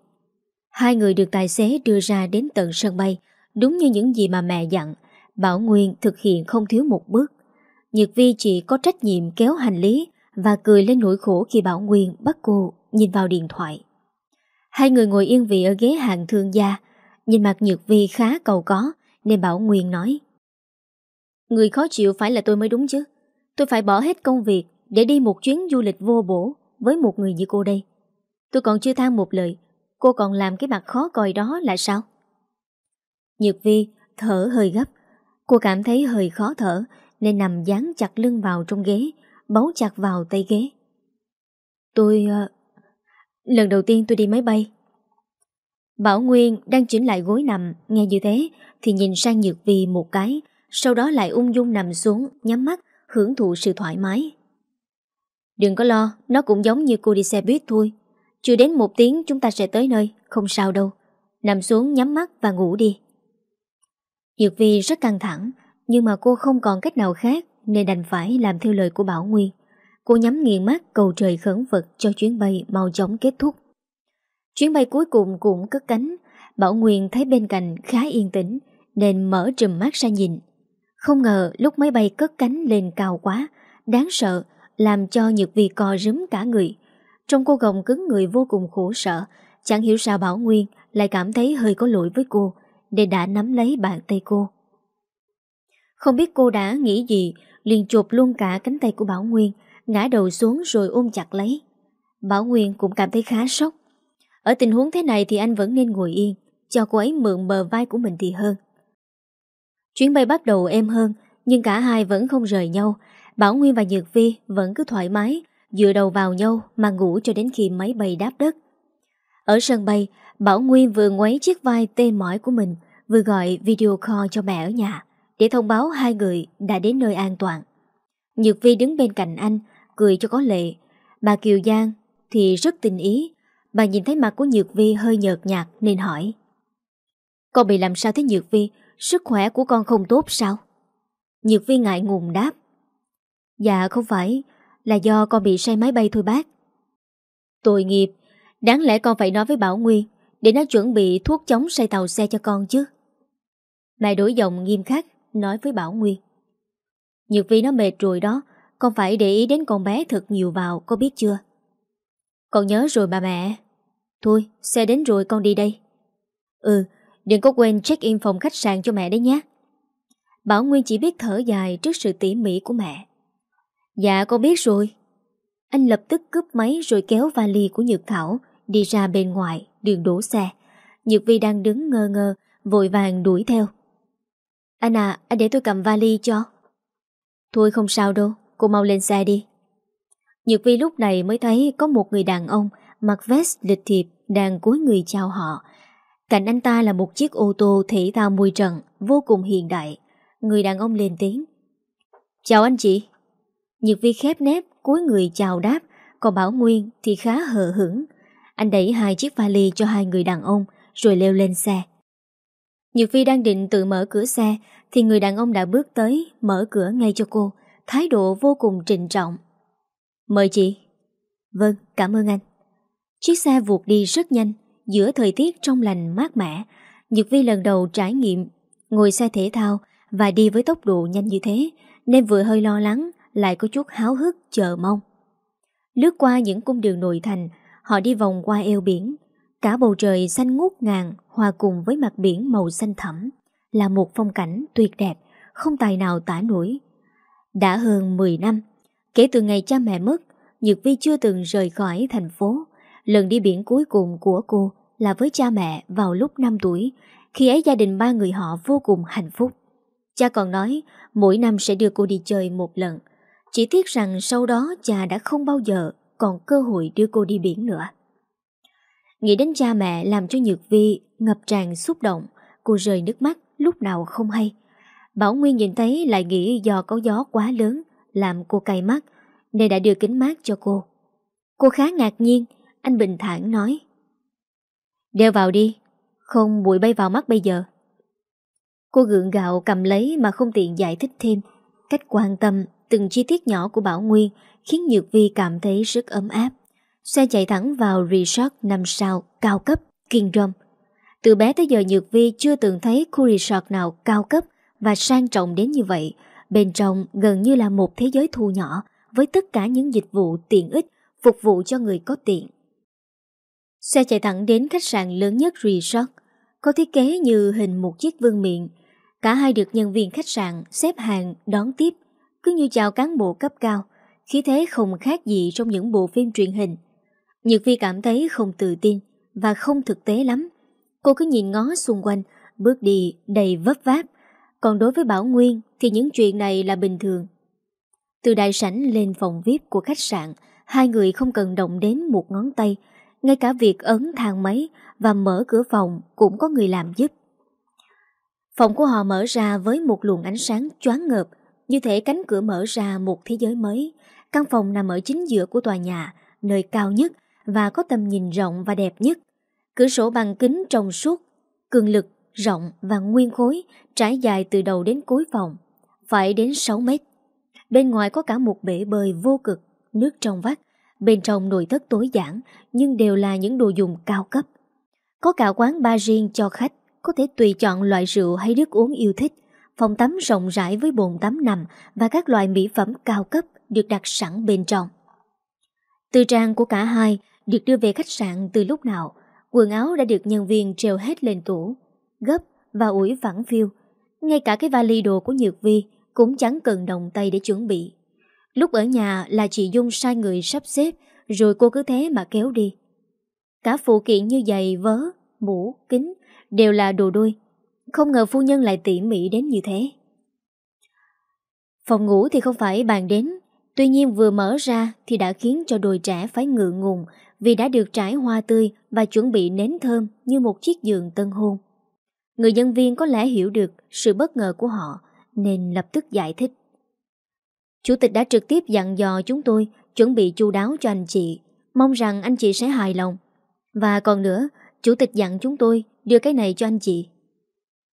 Hai người được tài xế đưa ra đến tận sân bay. Đúng như những gì mà mẹ dặn, Bảo Nguyên thực hiện không thiếu một bước. Nhược Vi chỉ có trách nhiệm kéo hành lý và cười lên nỗi khổ khi Bảo Nguyên bắt cô nhìn vào điện thoại. Hai người ngồi yên vị ở ghế hàng thương gia, nhìn mặt Nhược Vi khá cầu có nên Bảo Nguyên nói Người khó chịu phải là tôi mới đúng chứ. Tôi phải bỏ hết công việc để đi một chuyến du lịch vô bổ với một người như cô đây. Tôi còn chưa than một lời, cô còn làm cái mặt khó coi đó là sao? Nhược Vi thở hơi gấp, cô cảm thấy hơi khó thở nên nằm dán chặt lưng vào trong ghế, bấu chặt vào tay ghế. Tôi... Ờ, lần đầu tiên tôi đi máy bay. Bảo Nguyên đang chỉnh lại gối nằm, nghe như thế thì nhìn sang Nhược Vi một cái, sau đó lại ung dung nằm xuống, nhắm mắt, hưởng thụ sự thoải mái. Đừng có lo, nó cũng giống như cô đi xe buýt thôi. Chưa đến một tiếng chúng ta sẽ tới nơi, không sao đâu. Nằm xuống nhắm mắt và ngủ đi. Nhược Vi rất căng thẳng, nhưng mà cô không còn cách nào khác Nên đành phải làm theo lời của Bảo Nguyên. Cô nhắm nghiền mắt cầu trời khẩn vật Cho chuyến bay mau chóng kết thúc. Chuyến bay cuối cùng cũng cất cánh. Bảo Nguyên thấy bên cạnh khá yên tĩnh Nên mở trùm mắt ra nhìn. Không ngờ lúc máy bay cất cánh lên cao quá, Đáng sợ, Làm cho Nhược Vi co rúm cả người. Trong cô gồng cứng người vô cùng khổ sở, Chẳng hiểu sao Bảo Nguyên Lại cảm thấy hơi có lỗi với cô, Nên đã nắm lấy bàn tay cô không biết cô đã nghĩ gì, liền chụp luôn cả cánh tay của Bảo Nguyên, ngã đầu xuống rồi ôm chặt lấy. Bảo Nguyên cũng cảm thấy khá sốc. Ở tình huống thế này thì anh vẫn nên ngồi yên, cho cô ấy mượn bờ vai của mình thì hơn. Chuyến bay bắt đầu êm hơn, nhưng cả hai vẫn không rời nhau. Bảo Nguyên và Nhược Vi vẫn cứ thoải mái, dựa đầu vào nhau mà ngủ cho đến khi máy bay đáp đất. Ở sân bay, Bảo Nguyên vừa ngoáy chiếc vai tê mỏi của mình, vừa gọi video call cho mẹ ở nhà để thông báo hai người đã đến nơi an toàn. Nhược Vi đứng bên cạnh anh, cười cho có lệ. Bà Kiều Giang thì rất tình ý. Bà nhìn thấy mặt của Nhược Vi hơi nhợt nhạt nên hỏi. Con bị làm sao thế Nhược Vi? Sức khỏe của con không tốt sao? Nhược Vi ngại ngùng đáp. Dạ không phải, là do con bị say máy bay thôi bác. Tội nghiệp, đáng lẽ con phải nói với Bảo Nguyên để nó chuẩn bị thuốc chống say tàu xe cho con chứ. Mẹ đổi giọng nghiêm khắc nói với Bảo Nguyên. Nhược Vi nó mệt rồi đó, con phải để ý đến con bé thật nhiều vào, có biết chưa? Con nhớ rồi bà mẹ. Thôi, xe đến rồi con đi đây. Ừ, đừng có quên check-in phòng khách sạn cho mẹ đấy nhé. Bảo Nguyên chỉ biết thở dài trước sự tỉ mỉ của mẹ. Dạ con biết rồi. Anh lập tức cướp máy rồi kéo vali của Nhược Thảo đi ra bên ngoài đường đổ xe. Nhược Vi đang đứng ngơ ngơ, vội vàng đuổi theo. Anh à, anh để tôi cầm vali cho. Thôi không sao đâu, cô mau lên xe đi. Nhược Vi lúc này mới thấy có một người đàn ông mặc vest lịch thiệp đang cúi người chào họ. Cạnh anh ta là một chiếc ô tô thể thao mùi trần vô cùng hiện đại. Người đàn ông lên tiếng. Chào anh chị. Nhược Vi khép nép cúi người chào đáp, còn Bảo Nguyên thì khá hờ hững. Anh đẩy hai chiếc vali cho hai người đàn ông rồi leo lên xe. Nhược Vi đang định tự mở cửa xe thì người đàn ông đã bước tới mở cửa ngay cho cô, thái độ vô cùng trịnh trọng. Mời chị. Vâng, cảm ơn anh. Chiếc xe vụt đi rất nhanh, giữa thời tiết trong lành mát mẻ. Nhược Vi lần đầu trải nghiệm ngồi xe thể thao và đi với tốc độ nhanh như thế, nên vừa hơi lo lắng, lại có chút háo hức chờ mong. Lướt qua những cung đường nội thành, họ đi vòng qua eo biển. Cả bầu trời xanh ngút ngàn hòa cùng với mặt biển màu xanh thẳm là một phong cảnh tuyệt đẹp, không tài nào tả nổi. Đã hơn 10 năm, kể từ ngày cha mẹ mất, Nhược Vi chưa từng rời khỏi thành phố. Lần đi biển cuối cùng của cô là với cha mẹ vào lúc 5 tuổi, khi ấy gia đình ba người họ vô cùng hạnh phúc. Cha còn nói mỗi năm sẽ đưa cô đi chơi một lần. Chỉ tiếc rằng sau đó cha đã không bao giờ còn cơ hội đưa cô đi biển nữa. Nghĩ đến cha mẹ làm cho Nhược Vi ngập tràn xúc động, cô rơi nước mắt lúc nào không hay. Bảo Nguyên nhìn thấy lại nghĩ do có gió quá lớn làm cô cay mắt nên đã đưa kính mát cho cô. Cô khá ngạc nhiên, anh bình thản nói. Đeo vào đi, không bụi bay vào mắt bây giờ. Cô gượng gạo cầm lấy mà không tiện giải thích thêm. Cách quan tâm từng chi tiết nhỏ của Bảo Nguyên khiến Nhược Vi cảm thấy rất ấm áp. Xe chạy thẳng vào resort 5 sao cao cấp Kingdom. Từ bé tới giờ Nhược Vi chưa từng thấy khu resort nào cao cấp và sang trọng đến như vậy. Bên trong gần như là một thế giới thu nhỏ với tất cả những dịch vụ tiện ích phục vụ cho người có tiền. Xe chạy thẳng đến khách sạn lớn nhất resort, có thiết kế như hình một chiếc vương miệng. Cả hai được nhân viên khách sạn xếp hàng đón tiếp, cứ như chào cán bộ cấp cao, khí thế không khác gì trong những bộ phim truyền hình. Nhược Vi cảm thấy không tự tin và không thực tế lắm. Cô cứ nhìn ngó xung quanh, bước đi đầy vấp váp. Còn đối với Bảo Nguyên thì những chuyện này là bình thường. Từ đại sảnh lên phòng VIP của khách sạn, hai người không cần động đến một ngón tay. Ngay cả việc ấn thang máy và mở cửa phòng cũng có người làm giúp. Phòng của họ mở ra với một luồng ánh sáng choáng ngợp, như thể cánh cửa mở ra một thế giới mới. Căn phòng nằm ở chính giữa của tòa nhà, nơi cao nhất và có tầm nhìn rộng và đẹp nhất. Cửa sổ bằng kính trong suốt, cường lực, rộng và nguyên khối, trải dài từ đầu đến cuối phòng, phải đến 6 mét. Bên ngoài có cả một bể bơi vô cực, nước trong vắt, bên trong nội thất tối giản nhưng đều là những đồ dùng cao cấp. Có cả quán bar riêng cho khách, có thể tùy chọn loại rượu hay nước uống yêu thích, phòng tắm rộng rãi với bồn tắm nằm và các loại mỹ phẩm cao cấp được đặt sẵn bên trong. Tư trang của cả hai được đưa về khách sạn từ lúc nào, quần áo đã được nhân viên treo hết lên tủ, gấp và ủi phẳng phiêu. Ngay cả cái vali đồ của Nhược Vi cũng chẳng cần đồng tay để chuẩn bị. Lúc ở nhà là chị Dung sai người sắp xếp, rồi cô cứ thế mà kéo đi. Cả phụ kiện như giày, vớ, mũ, kính đều là đồ đôi. Không ngờ phu nhân lại tỉ mỉ đến như thế. Phòng ngủ thì không phải bàn đến, tuy nhiên vừa mở ra thì đã khiến cho đôi trẻ phải ngựa ngùng vì đã được trải hoa tươi và chuẩn bị nến thơm như một chiếc giường tân hôn. Người nhân viên có lẽ hiểu được sự bất ngờ của họ nên lập tức giải thích. Chủ tịch đã trực tiếp dặn dò chúng tôi chuẩn bị chu đáo cho anh chị, mong rằng anh chị sẽ hài lòng. Và còn nữa, chủ tịch dặn chúng tôi đưa cái này cho anh chị.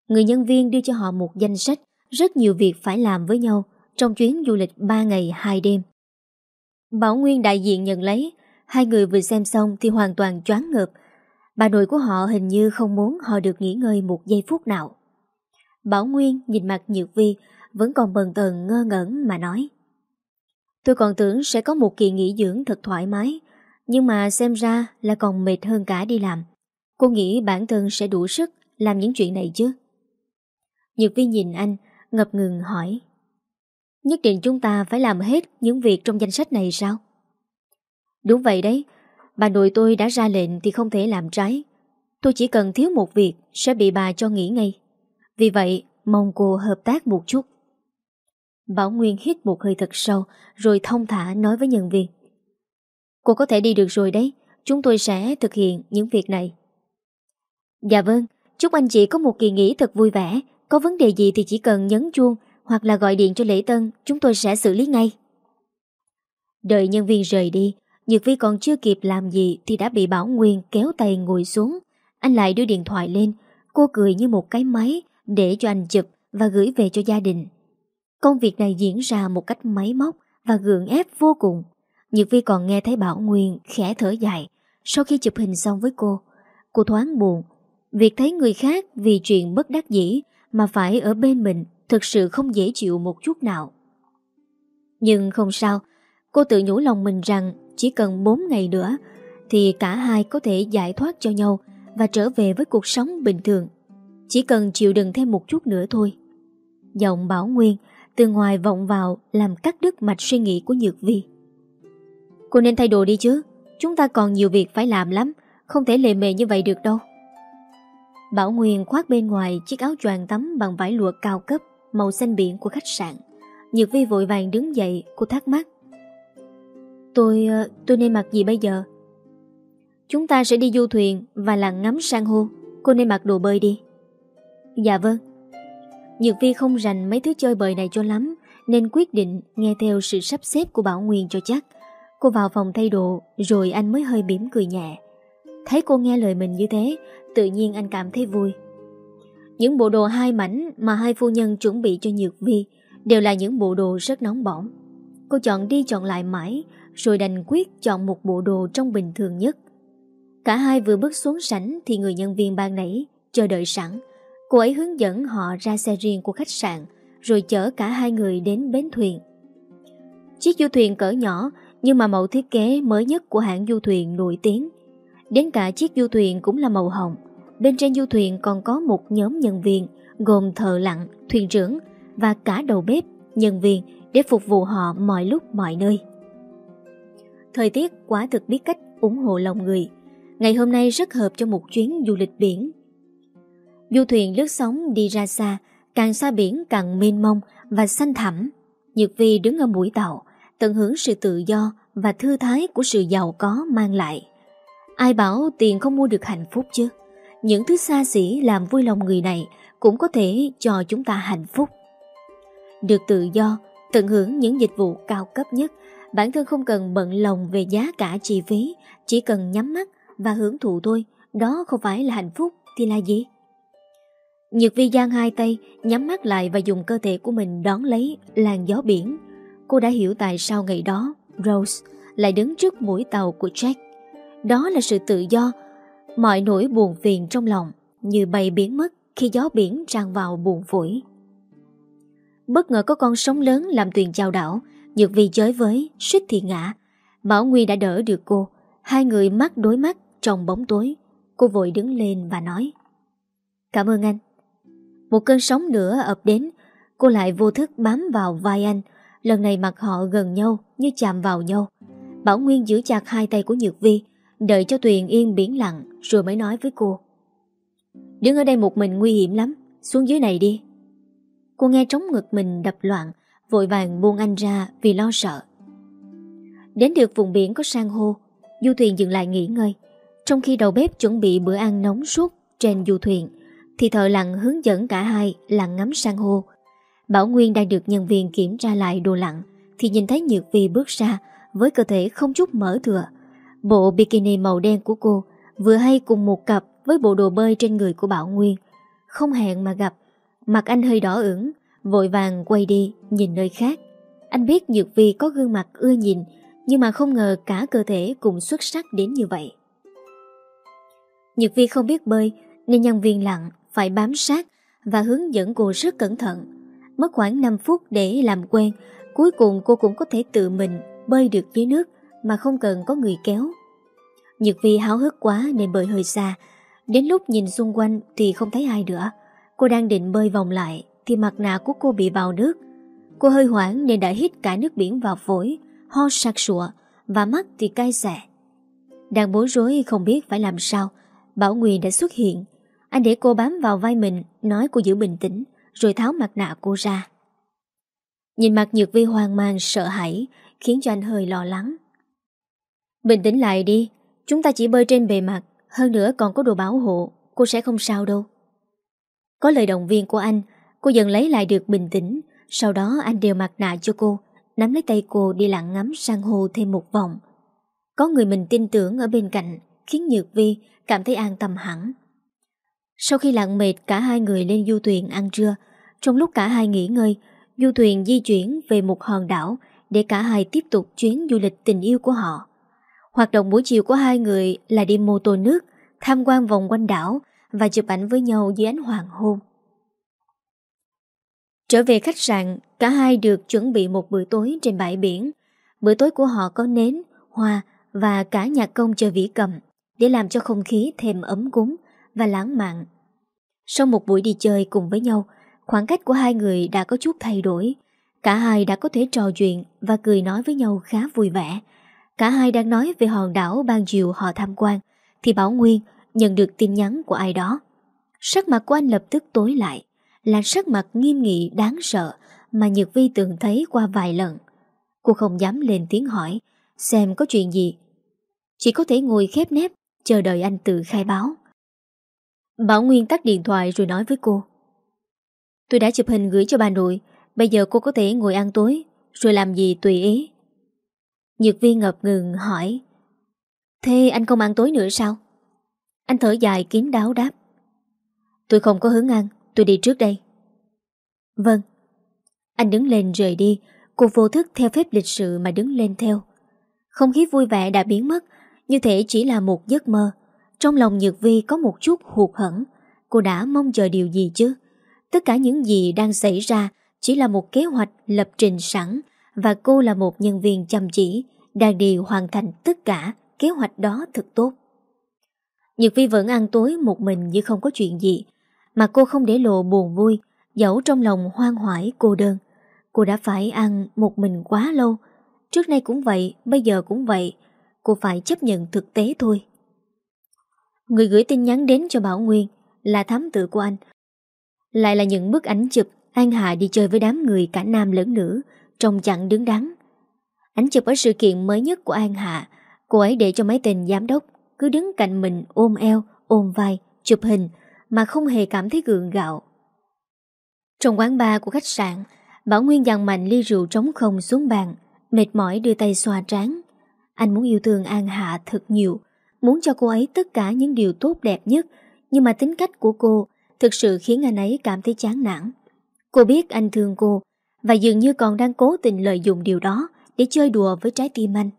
Người nhân viên đưa cho họ một danh sách rất nhiều việc phải làm với nhau trong chuyến du lịch 3 ngày 2 đêm. Bảo Nguyên đại diện nhận lấy, hai người vừa xem xong thì hoàn toàn choáng ngợp. Bà nội của họ hình như không muốn họ được nghỉ ngơi một giây phút nào. Bảo Nguyên nhìn mặt Nhược Vi vẫn còn bần tần ngơ ngẩn mà nói. Tôi còn tưởng sẽ có một kỳ nghỉ dưỡng thật thoải mái, nhưng mà xem ra là còn mệt hơn cả đi làm. Cô nghĩ bản thân sẽ đủ sức làm những chuyện này chứ? Nhược Vi nhìn anh, ngập ngừng hỏi. Nhất định chúng ta phải làm hết những việc trong danh sách này sao? Đúng vậy đấy, bà nội tôi đã ra lệnh thì không thể làm trái. Tôi chỉ cần thiếu một việc sẽ bị bà cho nghỉ ngay. Vì vậy, mong cô hợp tác một chút. Bảo Nguyên hít một hơi thật sâu rồi thông thả nói với nhân viên. Cô có thể đi được rồi đấy, chúng tôi sẽ thực hiện những việc này. Dạ vâng, chúc anh chị có một kỳ nghỉ thật vui vẻ, có vấn đề gì thì chỉ cần nhấn chuông hoặc là gọi điện cho lễ tân, chúng tôi sẽ xử lý ngay. Đợi nhân viên rời đi, Nhược Vi còn chưa kịp làm gì thì đã bị Bảo Nguyên kéo tay ngồi xuống. Anh lại đưa điện thoại lên, cô cười như một cái máy để cho anh chụp và gửi về cho gia đình. Công việc này diễn ra một cách máy móc và gượng ép vô cùng. Nhược Vi còn nghe thấy Bảo Nguyên khẽ thở dài sau khi chụp hình xong với cô. Cô thoáng buồn. Việc thấy người khác vì chuyện bất đắc dĩ mà phải ở bên mình thực sự không dễ chịu một chút nào. Nhưng không sao, cô tự nhủ lòng mình rằng chỉ cần 4 ngày nữa thì cả hai có thể giải thoát cho nhau và trở về với cuộc sống bình thường. Chỉ cần chịu đựng thêm một chút nữa thôi. Giọng Bảo Nguyên từ ngoài vọng vào làm cắt đứt mạch suy nghĩ của Nhược Vi. Cô nên thay đồ đi chứ, chúng ta còn nhiều việc phải làm lắm, không thể lề mề như vậy được đâu. Bảo Nguyên khoác bên ngoài chiếc áo choàng tắm bằng vải lụa cao cấp màu xanh biển của khách sạn. Nhược Vi vội vàng đứng dậy, cô thắc mắc. Tôi... Ờ, tôi nên mặc gì bây giờ? Chúng ta sẽ đi du thuyền và lặn ngắm san hô. Cô nên mặc đồ bơi đi. Dạ vâng. Nhược Vi không rành mấy thứ chơi bời này cho lắm nên quyết định nghe theo sự sắp xếp của Bảo Nguyên cho chắc. Cô vào phòng thay đồ rồi anh mới hơi bỉm cười nhẹ. Thấy cô nghe lời mình như thế, tự nhiên anh cảm thấy vui. Những bộ đồ hai mảnh mà hai phu nhân chuẩn bị cho Nhược Vi đều là những bộ đồ rất nóng bỏng. Cô chọn đi chọn lại mãi, rồi đành quyết chọn một bộ đồ trong bình thường nhất. Cả hai vừa bước xuống sảnh thì người nhân viên ban nãy chờ đợi sẵn. Cô ấy hướng dẫn họ ra xe riêng của khách sạn, rồi chở cả hai người đến bến thuyền. Chiếc du thuyền cỡ nhỏ nhưng mà mẫu thiết kế mới nhất của hãng du thuyền nổi tiếng. Đến cả chiếc du thuyền cũng là màu hồng. Bên trên du thuyền còn có một nhóm nhân viên gồm thợ lặn, thuyền trưởng và cả đầu bếp, nhân viên để phục vụ họ mọi lúc mọi nơi. Thời tiết quá thực biết cách ủng hộ lòng người. Ngày hôm nay rất hợp cho một chuyến du lịch biển. Du thuyền lướt sóng đi ra xa, càng xa biển càng mênh mông và xanh thẳm. Nhược Vi đứng ở mũi tàu, tận hưởng sự tự do và thư thái của sự giàu có mang lại. Ai bảo tiền không mua được hạnh phúc chứ? Những thứ xa xỉ làm vui lòng người này cũng có thể cho chúng ta hạnh phúc. Được tự do, tận hưởng những dịch vụ cao cấp nhất, bản thân không cần bận lòng về giá cả chi phí, chỉ cần nhắm mắt và hưởng thụ thôi, đó không phải là hạnh phúc thì là gì? Nhược vi giang hai tay, nhắm mắt lại và dùng cơ thể của mình đón lấy làn gió biển. Cô đã hiểu tại sao ngày đó Rose lại đứng trước mũi tàu của Jack. Đó là sự tự do, mọi nỗi buồn phiền trong lòng như bay biến mất khi gió biển tràn vào buồn phổi. Bất ngờ có con sóng lớn làm tuyền chào đảo, Nhược Vi chới với, suýt thì ngã. Bảo Nguy đã đỡ được cô, hai người mắt đối mắt trong bóng tối. Cô vội đứng lên và nói Cảm ơn anh. Một cơn sóng nữa ập đến, cô lại vô thức bám vào vai anh. Lần này mặt họ gần nhau như chạm vào nhau. Bảo Nguyên giữ chặt hai tay của Nhược Vi, đợi cho Tuyền yên biển lặng rồi mới nói với cô. Đứng ở đây một mình nguy hiểm lắm, xuống dưới này đi. Cô nghe trống ngực mình đập loạn, vội vàng buông anh ra vì lo sợ. Đến được vùng biển có san hô, du thuyền dừng lại nghỉ ngơi. Trong khi đầu bếp chuẩn bị bữa ăn nóng suốt trên du thuyền, thì thợ lặn hướng dẫn cả hai lặn ngắm san hô. Bảo Nguyên đang được nhân viên kiểm tra lại đồ lặn, thì nhìn thấy Nhược Vi bước ra với cơ thể không chút mở thừa. Bộ bikini màu đen của cô Vừa hay cùng một cặp với bộ đồ bơi trên người của Bảo Nguyên Không hẹn mà gặp Mặt anh hơi đỏ ửng Vội vàng quay đi, nhìn nơi khác. Anh biết Nhược Vi có gương mặt ưa nhìn, Nhưng mà không ngờ cả cơ thể cũng xuất sắc đến như vậy. Nhược Vi không biết bơi, Nên nhân viên lặng phải bám sát Và hướng dẫn cô rất cẩn thận. Mất khoảng 5 phút để làm quen, Cuối cùng cô cũng có thể tự mình Bơi được dưới nước Mà không cần có người kéo. Nhược Vi háo hức quá nên bơi hơi xa. Đến lúc nhìn xung quanh thì không thấy ai nữa. Cô đang định bơi vòng lại. Thì mặt nạ của cô bị vào nước. Cô hơi hoảng nên đã hít cả nước biển vào phổi, Ho sặc sụa, Và mắt thì cay xè. Đang bối rối không biết phải làm sao, Bảo Nguyên đã xuất hiện. Anh để cô bám vào vai mình, Nói cô giữ bình tĩnh, Rồi tháo mặt nạ cô ra. Nhìn mặt Nhược Vi hoang mang, sợ hãi, Khiến cho anh hơi lo lắng. Bình tĩnh lại đi, Chúng ta chỉ bơi trên bề mặt, Hơn nữa còn có đồ bảo hộ, Cô sẽ không sao đâu. Có lời động viên của anh Cô dần lấy lại được bình tĩnh. Sau đó anh đều mặt nạ cho cô Nắm lấy tay cô đi lặng ngắm sang hồ thêm một vòng. Có người mình tin tưởng ở bên cạnh Khiến Nhược Vi cảm thấy an tâm hẳn. Sau khi lặng mệt Cả hai người lên du thuyền ăn trưa. Trong lúc cả hai nghỉ ngơi Du thuyền di chuyển về một hòn đảo Để cả hai tiếp tục chuyến du lịch tình yêu của họ. Hoạt động buổi chiều của hai người là đi mô tô nước, tham quan vòng quanh đảo và chụp ảnh với nhau dưới ánh hoàng hôn. Trở về khách sạn, cả hai được chuẩn bị một bữa tối trên bãi biển. Bữa tối của họ có nến, hoa và cả nhạc công chơi vĩ cầm để làm cho không khí thêm ấm cúng và lãng mạn. Sau một buổi đi chơi cùng với nhau, khoảng cách của hai người đã có chút thay đổi. Cả hai đã có thể trò chuyện và cười nói với nhau khá vui vẻ. Cả hai đang nói về hòn đảo ban chiều họ tham quan Thì Bảo Nguyên nhận được tin nhắn của ai đó Sắc mặt của anh lập tức tối lại là sắc mặt nghiêm nghị, đáng sợ Mà Nhược Vi từng thấy qua vài lần. Cô không dám lên tiếng hỏi, Xem có chuyện gì. Chỉ có thể ngồi khép nép, Chờ đợi anh tự khai báo. Bảo Nguyên tắt điện thoại rồi nói với cô. Tôi đã chụp hình gửi cho bà nội, Bây giờ cô có thể ngồi ăn tối, Rồi làm gì tùy ý. Nhược Vi ngập ngừng hỏi. Thế anh không ăn tối nữa sao? Anh thở dài kín đáo đáp. Tôi không có hứng ăn. Tôi đi trước đây. Vâng. Anh đứng lên rời đi. Cô vô thức theo phép lịch sự mà đứng lên theo. Không khí vui vẻ đã biến mất Như thể chỉ là một giấc mơ. Trong lòng Nhược Vi có một chút hụt hẫng. Cô đã mong chờ điều gì chứ? Tất cả những gì đang xảy ra Chỉ là một kế hoạch lập trình sẵn và cô là một nhân viên chăm chỉ, đang đi hoàn thành tất cả kế hoạch đó thật tốt. Nhật Vi vẫn ăn tối một mình như không có chuyện gì, mà cô không để lộ buồn vui, dẫu trong lòng hoang hoải cô đơn. Cô đã phải ăn một mình quá lâu, trước nay cũng vậy, bây giờ cũng vậy, cô phải chấp nhận thực tế thôi. Người gửi tin nhắn đến cho Bảo Nguyên là thám tử của anh. Lại là những bức ảnh chụp An Hạ đi chơi với đám người cả nam lẫn nữ, trông chẳng đứng đắn. Ảnh chụp ở sự kiện mới nhất của An Hạ, cô ấy để cho mấy tên giám đốc cứ đứng cạnh mình ôm eo, ôm vai, chụp hình mà không hề cảm thấy gượng gạo. Trong quán bar của khách sạn, Bảo Nguyên dằn mạnh ly rượu trống không xuống bàn, mệt mỏi đưa tay xoa trán. Anh muốn yêu thương An Hạ thật nhiều, muốn cho cô ấy tất cả những điều tốt đẹp nhất, nhưng mà tính cách của cô thực sự khiến anh ấy cảm thấy chán nản. Cô biết anh thương cô, và dường như còn đang cố tình lợi dụng điều đó để chơi đùa với trái tim anh.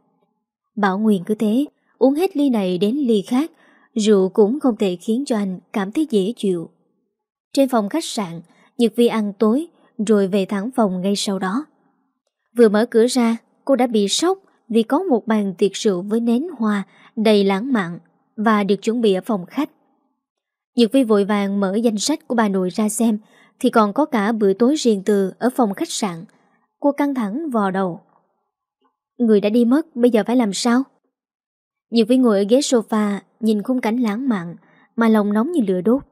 Bảo Nguyên cứ thế, uống hết ly này đến ly khác, rượu cũng không thể khiến cho anh cảm thấy dễ chịu. Trên phòng khách sạn, Nhật Vi ăn tối rồi về thẳng phòng ngay sau đó. Vừa mở cửa ra, cô đã bị sốc vì có một bàn tiệc rượu với nến hoa đầy lãng mạn và được chuẩn bị ở phòng khách. Nhật Vi vội vàng mở danh sách của bà nội ra xem thì còn có cả bữa tối riêng tư ở phòng khách sạn. Cô căng thẳng vò đầu. Người đã đi mất, bây giờ phải làm sao? Nhược Vĩ ngồi ở ghế sofa, nhìn khung cảnh lãng mạn, mà lòng nóng như lửa đốt.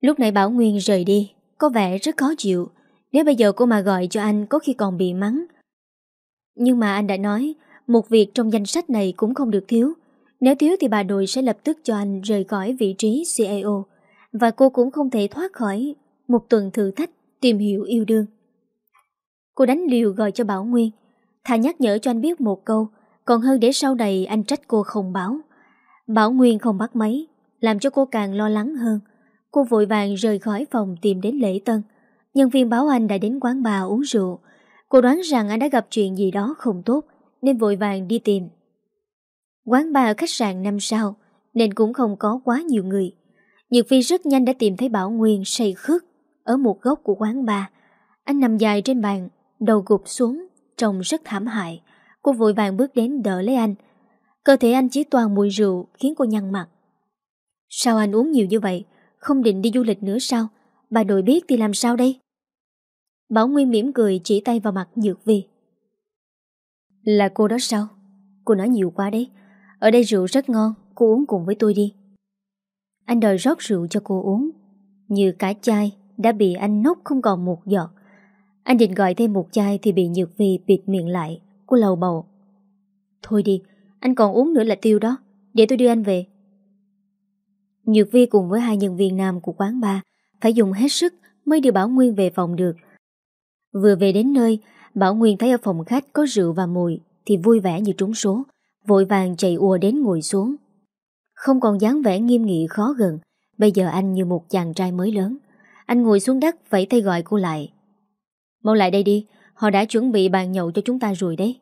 Lúc nãy Bảo Nguyên rời đi, có vẻ rất khó chịu. Nếu bây giờ cô mà gọi cho anh có khi còn bị mắng. Nhưng mà anh đã nói, một việc trong danh sách này cũng không được thiếu. Nếu thiếu thì bà nội sẽ lập tức cho anh rời khỏi vị trí CAO. Và cô cũng không thể thoát khỏi một tuần thử thách tìm hiểu yêu đương. Cô đánh liều gọi cho Bảo Nguyên, thà nhắc nhở cho anh biết một câu, còn hơn để sau này anh trách cô không báo. Bảo Nguyên không bắt máy, làm cho cô càng lo lắng hơn. Cô vội vàng rời khỏi phòng tìm đến lễ tân. Nhân viên báo anh đã đến quán bar uống rượu. Cô đoán rằng anh đã gặp chuyện gì đó không tốt, nên vội vàng đi tìm. Quán bar ở khách sạn năm sao, nên cũng không có quá nhiều người. Nhược Phi rất nhanh đã tìm thấy Bảo Nguyên say khướt ở một góc của quán bar. Anh nằm dài trên bàn, đầu gục xuống, trông rất thảm hại. Cô vội vàng bước đến đỡ lấy anh. Cơ thể anh chỉ toàn mùi rượu khiến cô nhăn mặt. Sao anh uống nhiều như vậy? Không định đi du lịch nữa sao? Bà nội biết thì làm sao đây? Bảo Nguyên mỉm cười chỉ tay vào mặt Nhược Vi. Là cô đó sao? Cô nói nhiều quá đấy. Ở đây rượu rất ngon, cô uống cùng với tôi đi. Anh đòi rót rượu cho cô uống. Như cả chai đã bị anh nốc không còn một giọt. Anh định gọi thêm một chai thì bị Nhược Vi bịt miệng lại. Cô lầu bầu. Thôi đi, anh còn uống nữa là tiêu đó. Để tôi đưa anh về. Nhược Vi cùng với hai nhân viên nam của quán bar phải dùng hết sức mới đưa Bảo Nguyên về phòng được. Vừa về đến nơi, Bảo Nguyên thấy ở phòng khách có rượu và mùi thì vui vẻ như trúng số, vội vàng chạy ùa đến ngồi xuống. Không còn dáng vẻ nghiêm nghị khó gần, bây giờ anh như một chàng trai mới lớn. Anh ngồi xuống đất vẫy tay gọi cô lại. Mau lại đây đi, họ đã chuẩn bị bàn nhậu cho chúng ta rồi đấy.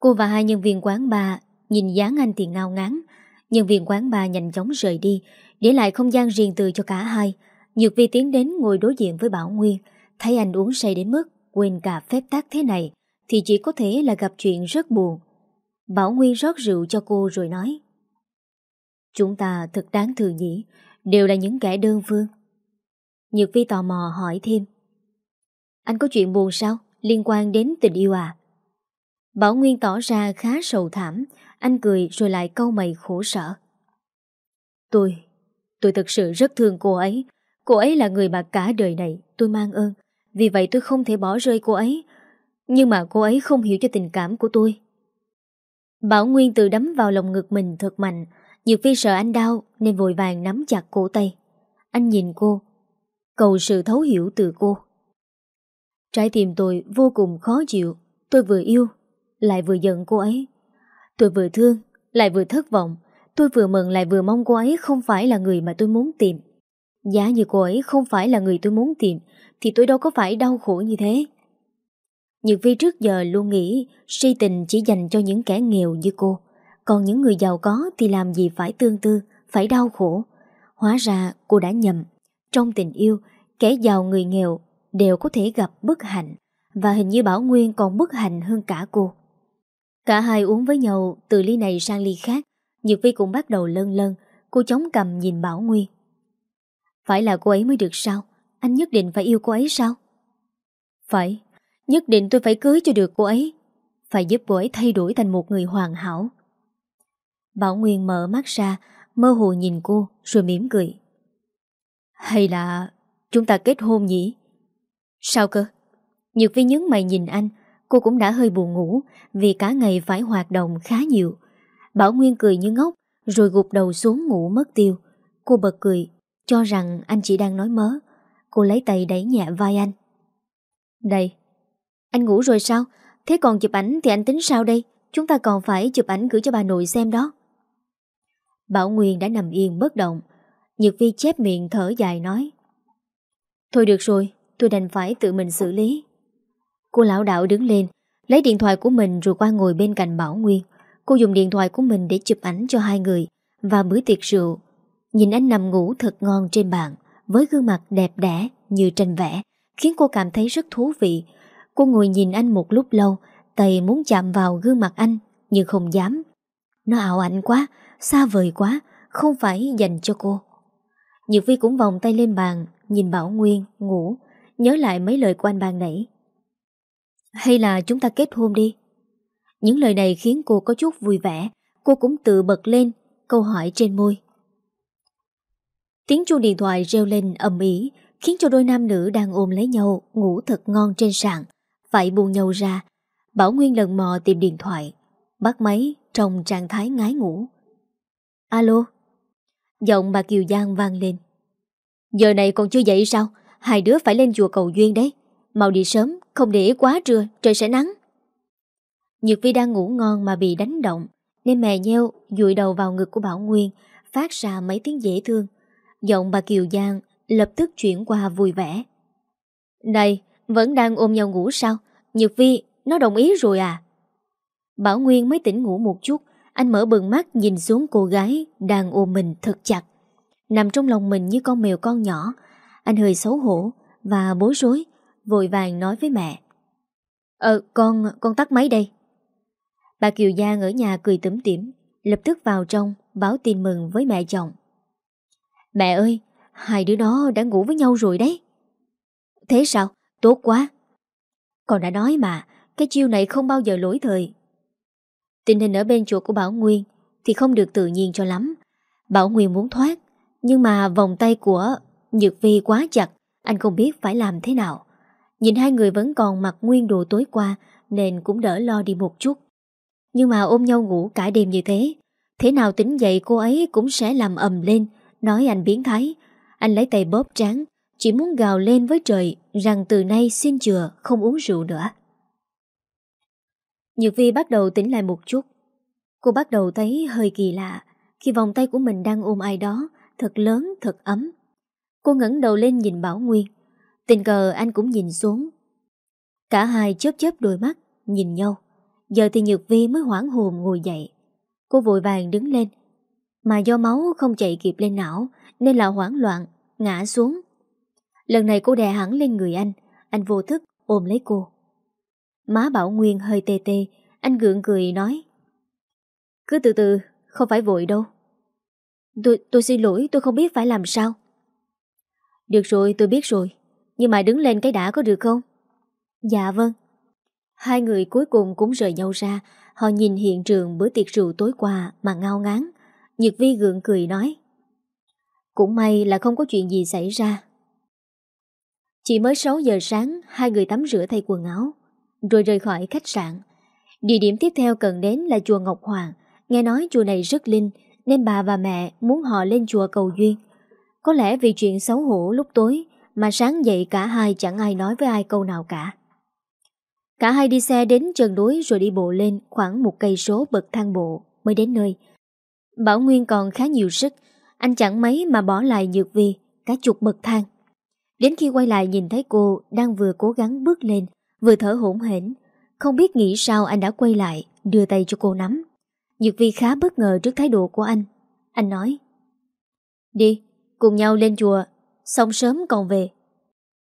Cô và hai nhân viên quán bar nhìn dáng anh thì ngao ngán. Nhân viên quán bar nhanh chóng rời đi, để lại không gian riêng tư cho cả hai. Nhược Vi tiến đến ngồi đối diện với Bảo Nguyên, thấy anh uống say đến mức quên cả phép tắc thế này, thì chỉ có thể là gặp chuyện rất buồn. Bảo Nguyên rót rượu cho cô rồi nói. Chúng ta thật đáng thừa nhỉ, đều là những kẻ đơn phương. Nhược Vi tò mò hỏi thêm. Anh có chuyện buồn sao? Liên quan đến tình yêu à? Bảo Nguyên tỏ ra khá sầu thảm, anh cười rồi lại câu mày khổ sở. Tôi, tôi thật sự rất thương cô ấy. Cô ấy là người mà cả đời này tôi mang ơn. Vì vậy tôi không thể bỏ rơi cô ấy. Nhưng mà cô ấy không hiểu cho tình cảm của tôi. Bảo Nguyên tự đấm vào lòng ngực mình thật mạnh. Dược Phi sợ anh đau nên vội vàng nắm chặt cổ tay. Anh nhìn cô, cầu sự thấu hiểu từ cô. Trái tim tôi vô cùng khó chịu. Tôi vừa yêu, lại vừa giận cô ấy. Tôi vừa thương, lại vừa thất vọng. Tôi vừa mừng lại vừa mong cô ấy không phải là người mà tôi muốn tìm. Giá như cô ấy không phải là người tôi muốn tìm, thì tôi đâu có phải đau khổ như thế. Nhược Vi trước giờ luôn nghĩ si tình chỉ dành cho những kẻ nghèo như cô. Còn những người giàu có thì làm gì phải tương tư, phải đau khổ. Hóa ra cô đã nhầm. Trong tình yêu, kẻ giàu người nghèo đều có thể gặp bất hạnh. Và hình như Bảo Nguyên còn bất hạnh hơn cả cô. Cả hai uống với nhau từ ly này sang ly khác. Nhược Vi cũng bắt đầu lân lân. Cô chống cầm nhìn Bảo Nguyên. Phải là cô ấy mới được sao? Anh nhất định phải yêu cô ấy sao? Phải, nhất định tôi phải cưới cho được cô ấy. Phải giúp cô ấy thay đổi thành một người hoàn hảo. Bảo Nguyên mở mắt ra, mơ hồ nhìn cô rồi mỉm cười. Hay là chúng ta kết hôn nhỉ? Sao cơ? Nhược Vi nhướng mày nhìn anh, cô cũng đã hơi buồn ngủ vì cả ngày phải hoạt động khá nhiều. Bảo Nguyên cười như ngốc rồi gục đầu xuống ngủ mất tiêu. Cô bật cười, cho rằng anh chỉ đang nói mớ. Cô lấy tay đẩy nhẹ vai anh. Đây, anh ngủ rồi sao? Thế còn chụp ảnh thì anh tính sao đây? Chúng ta còn phải chụp ảnh gửi cho bà nội xem đó. Bảo Nguyên đã nằm yên bất động. Nhược Vi chép miệng thở dài nói. Thôi được rồi, tôi đành phải tự mình xử lý. Cô lão đạo đứng lên, lấy điện thoại của mình rồi qua ngồi bên cạnh Bảo Nguyên. Cô dùng điện thoại của mình để chụp ảnh cho hai người và bữa tiệc rượu. Nhìn anh nằm ngủ thật ngon trên bàn với gương mặt đẹp đẽ như tranh vẽ khiến cô cảm thấy rất thú vị. Cô ngồi nhìn anh một lúc lâu, tay muốn chạm vào gương mặt anh nhưng không dám. Nó ảo ảnh quá, xa vời quá, không phải dành cho cô. Nhược Vi cũng vòng tay lên bàn, nhìn Bảo Nguyên, ngủ, nhớ lại mấy lời của anh ban nãy. Hay là chúng ta kết hôn đi? Những lời này khiến cô có chút vui vẻ, cô cũng tự bật lên, câu hỏi trên môi. Tiếng chuông điện thoại reo lên ầm ĩ khiến cho đôi nam nữ đang ôm lấy nhau ngủ thật ngon trên sàn, phải buông nhau ra. Bảo Nguyên lần mò tìm điện thoại, bắt máy trong trạng thái ngái ngủ. Alo? Giọng bà Kiều Giang vang lên. Giờ này còn chưa dậy sao? Hai đứa phải lên chùa cầu duyên đấy. Mau đi sớm, không để quá trưa, trời sẽ nắng. Nhược Vi đang ngủ ngon mà bị đánh động, Nên mè nheo dụi đầu vào ngực của Bảo Nguyên Phát ra mấy tiếng dễ thương. Giọng bà Kiều Giang lập tức chuyển qua vui vẻ. Này Vẫn đang ôm nhau ngủ sao? Nhược Vi nó đồng ý rồi à? Bảo Nguyên mới tỉnh ngủ một chút Anh mở bừng mắt nhìn xuống cô gái Đang ôm mình thật chặt. Nằm trong lòng mình như con mèo con nhỏ anh hơi xấu hổ Và bối rối Vội vàng nói với mẹ. Ờ con, con tắt máy đây. Bà Kiều Giang ở nhà cười tủm tỉm Lập tức vào trong Báo tin mừng với mẹ chồng. Mẹ ơi Hai đứa đó đã ngủ với nhau rồi đấy. Thế sao? Tốt quá. Con đã nói mà Cái chiêu này không bao giờ lỗi thời. Tình hình ở bên chuột của Bảo Nguyên Thì không được tự nhiên cho lắm. Bảo Nguyên muốn thoát Nhưng mà vòng tay của Nhược Vi quá chặt Anh không biết phải làm thế nào. Nhìn hai người vẫn còn mặc nguyên đồ tối qua Nên cũng đỡ lo đi một chút. Nhưng mà ôm nhau ngủ cả đêm như thế Thế nào tính dậy cô ấy cũng sẽ làm ầm lên Nói anh biến thái. Anh lấy tay bóp trắng Chỉ muốn gào lên với trời Rằng từ nay xin chừa không uống rượu nữa. Nhược Vi bắt đầu tỉnh lại một chút. Cô bắt đầu thấy hơi kỳ lạ Khi vòng tay của mình đang ôm ai đó Thật lớn, thật ấm. Cô ngẩng đầu lên nhìn Bảo Nguyên. Tình cờ anh cũng nhìn xuống. Cả hai chớp chớp đôi mắt Nhìn nhau. Giờ thì Nhược Vi mới hoảng hồn ngồi dậy. Cô vội vàng đứng lên. Mà do máu không chạy kịp lên não Nên là hoảng loạn Ngã xuống. Lần này cô đè hẳn lên người anh. Anh vô thức ôm lấy cô. Má Bảo Nguyên hơi tê tê Anh gượng cười nói. Cứ từ từ Không phải vội đâu. Tôi, tôi xin lỗi tôi không biết phải làm sao. Được rồi, tôi biết rồi. Nhưng mà đứng lên cái đã có được không? Dạ vâng. Hai người cuối cùng cũng rời nhau ra. Họ nhìn hiện trường bữa tiệc rượu tối qua Mà ngao ngán. Nhật Vi gượng cười nói, Cũng may là không có chuyện gì xảy ra. Chỉ mới 6 giờ sáng, Hai người tắm rửa thay quần áo, Rồi rời khỏi khách sạn. Địa điểm tiếp theo cần đến là chùa Ngọc Hoàng. Nghe nói chùa này rất linh, Nên bà và mẹ muốn họ lên chùa cầu duyên. Có lẽ vì chuyện xấu hổ lúc tối Mà sáng dậy cả hai chẳng ai nói với ai câu nào cả Cả hai đi xe đến chân núi rồi đi bộ lên khoảng một cây số bậc thang bộ mới đến nơi. Bảo Nguyên còn khá nhiều sức, anh chẳng mấy mà bỏ lại Nhược Vi cả chục bậc thang. Đến khi quay lại nhìn thấy cô đang vừa cố gắng bước lên, vừa thở hổn hển, không biết nghĩ sao anh đã quay lại, đưa tay cho cô nắm. Nhược Vi khá bất ngờ trước thái độ của anh. Anh nói, Đi, cùng nhau lên chùa, xong sớm còn về.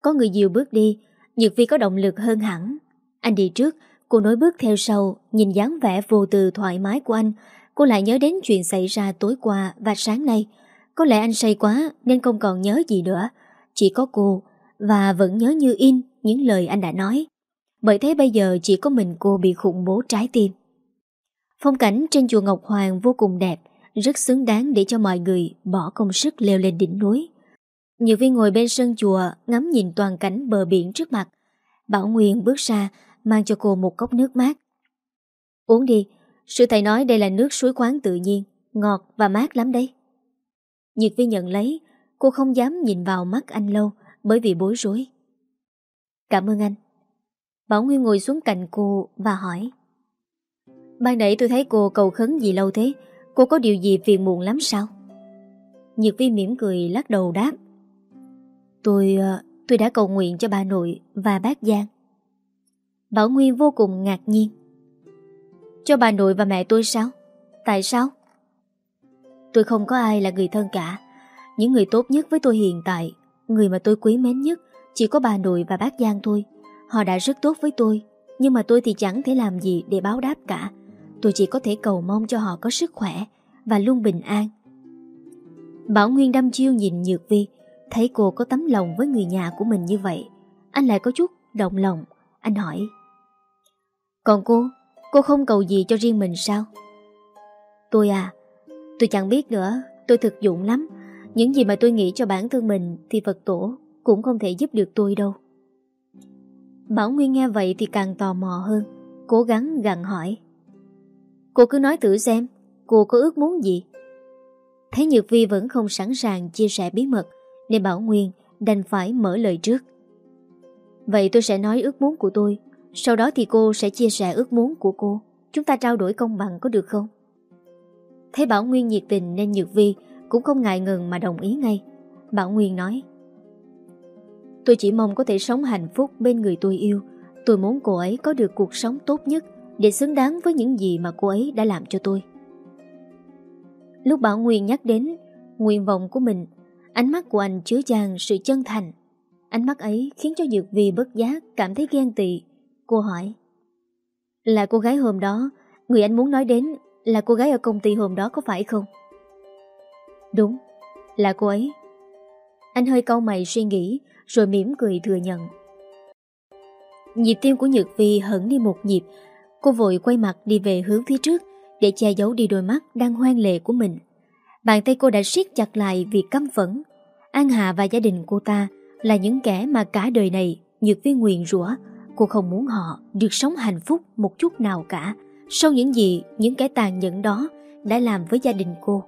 Có người dìu bước đi, Nhược Vi có động lực hơn hẳn. Anh đi trước, cô nối bước theo sau, nhìn dáng vẻ vô từ thoải mái của anh. Cô lại nhớ đến chuyện xảy ra tối qua và sáng nay. Có lẽ anh say quá nên không còn nhớ gì nữa. Chỉ có cô và vẫn nhớ như in những lời anh đã nói. Bởi thế bây giờ chỉ có mình cô bị khủng bố trái tim. Phong cảnh trên chùa Ngọc Hoàng vô cùng đẹp, rất xứng đáng để cho mọi người bỏ công sức leo lên đỉnh núi. Nhiều viên ngồi bên sân chùa ngắm nhìn toàn cảnh bờ biển trước mặt. Bảo Nguyên bước ra mang cho cô một cốc nước mát. Uống đi, sư thầy nói đây là nước suối khoáng tự nhiên, ngọt và mát lắm đấy. Nhiệt vi nhận lấy, cô không dám nhìn vào mắt anh lâu bởi vì bối rối. Cảm ơn anh. Bảo Nguyên ngồi xuống cạnh cô và hỏi. Ban nãy tôi thấy cô cầu khấn gì lâu thế, cô có điều gì phiền muộn lắm sao? Nhược vi mỉm cười lắc đầu đáp. Tôi, ờ, tôi đã cầu nguyện cho bà nội và bác Giang. Bảo Nguyên vô cùng ngạc nhiên Cho bà nội và mẹ tôi sao? Tại sao? Tôi không có ai là người thân cả Những người tốt nhất với tôi hiện tại Người mà tôi quý mến nhất Chỉ có bà nội và bác Giang thôi Họ đã rất tốt với tôi Nhưng mà tôi thì chẳng thể làm gì để báo đáp cả Tôi chỉ có thể cầu mong cho họ có sức khỏe Và luôn bình an Bảo Nguyên đăm chiêu nhìn Nhược Vi Thấy cô có tấm lòng với người nhà của mình như vậy Anh lại có chút động lòng Anh hỏi còn cô, cô không cầu gì cho riêng mình sao? Tôi à, tôi chẳng biết nữa, tôi thực dụng lắm. Những gì mà tôi nghĩ cho bản thân mình thì Phật tổ cũng không thể giúp được tôi đâu. Bảo Nguyên nghe vậy thì càng tò mò hơn, cố gắng gặn hỏi. Cô cứ nói thử xem, cô có ước muốn gì? Thấy Nhược Vi vẫn không sẵn sàng chia sẻ bí mật, nên Bảo Nguyên đành phải mở lời trước. Vậy tôi sẽ nói ước muốn của tôi sau đó thì cô sẽ chia sẻ ước muốn của cô Chúng ta trao đổi công bằng có được không? Thấy Bảo Nguyên nhiệt tình nên Nhược Vi cũng không ngại ngừng mà đồng ý ngay. Bảo Nguyên nói Tôi chỉ mong có thể sống hạnh phúc bên người tôi yêu. Tôi muốn cô ấy có được cuộc sống tốt nhất để xứng đáng với những gì mà cô ấy đã làm cho tôi. Lúc Bảo Nguyên nhắc đến nguyện vọng của mình, ánh mắt của anh chứa chan sự chân thành. Ánh mắt ấy khiến cho Dược Vi bất giác cảm thấy ghen tị. Cô hỏi Là cô gái hôm đó, người anh muốn nói đến là cô gái ở công ty hôm đó có phải không? Đúng, là cô ấy. Anh hơi cau mày suy nghĩ rồi mỉm cười thừa nhận. Nhịp tim của Nhược Vi hẳn đi một nhịp, cô vội quay mặt đi về hướng phía trước để che giấu đi đôi mắt đang hoang lệ của mình. Bàn tay cô đã siết chặt lại vì căm phẫn. An Hà và gia đình cô ta là những kẻ mà cả đời này Nhược Vi nguyện rủa Cô không muốn họ được sống hạnh phúc một chút nào cả sau những gì những kẻ tàn nhẫn đó đã làm với gia đình cô.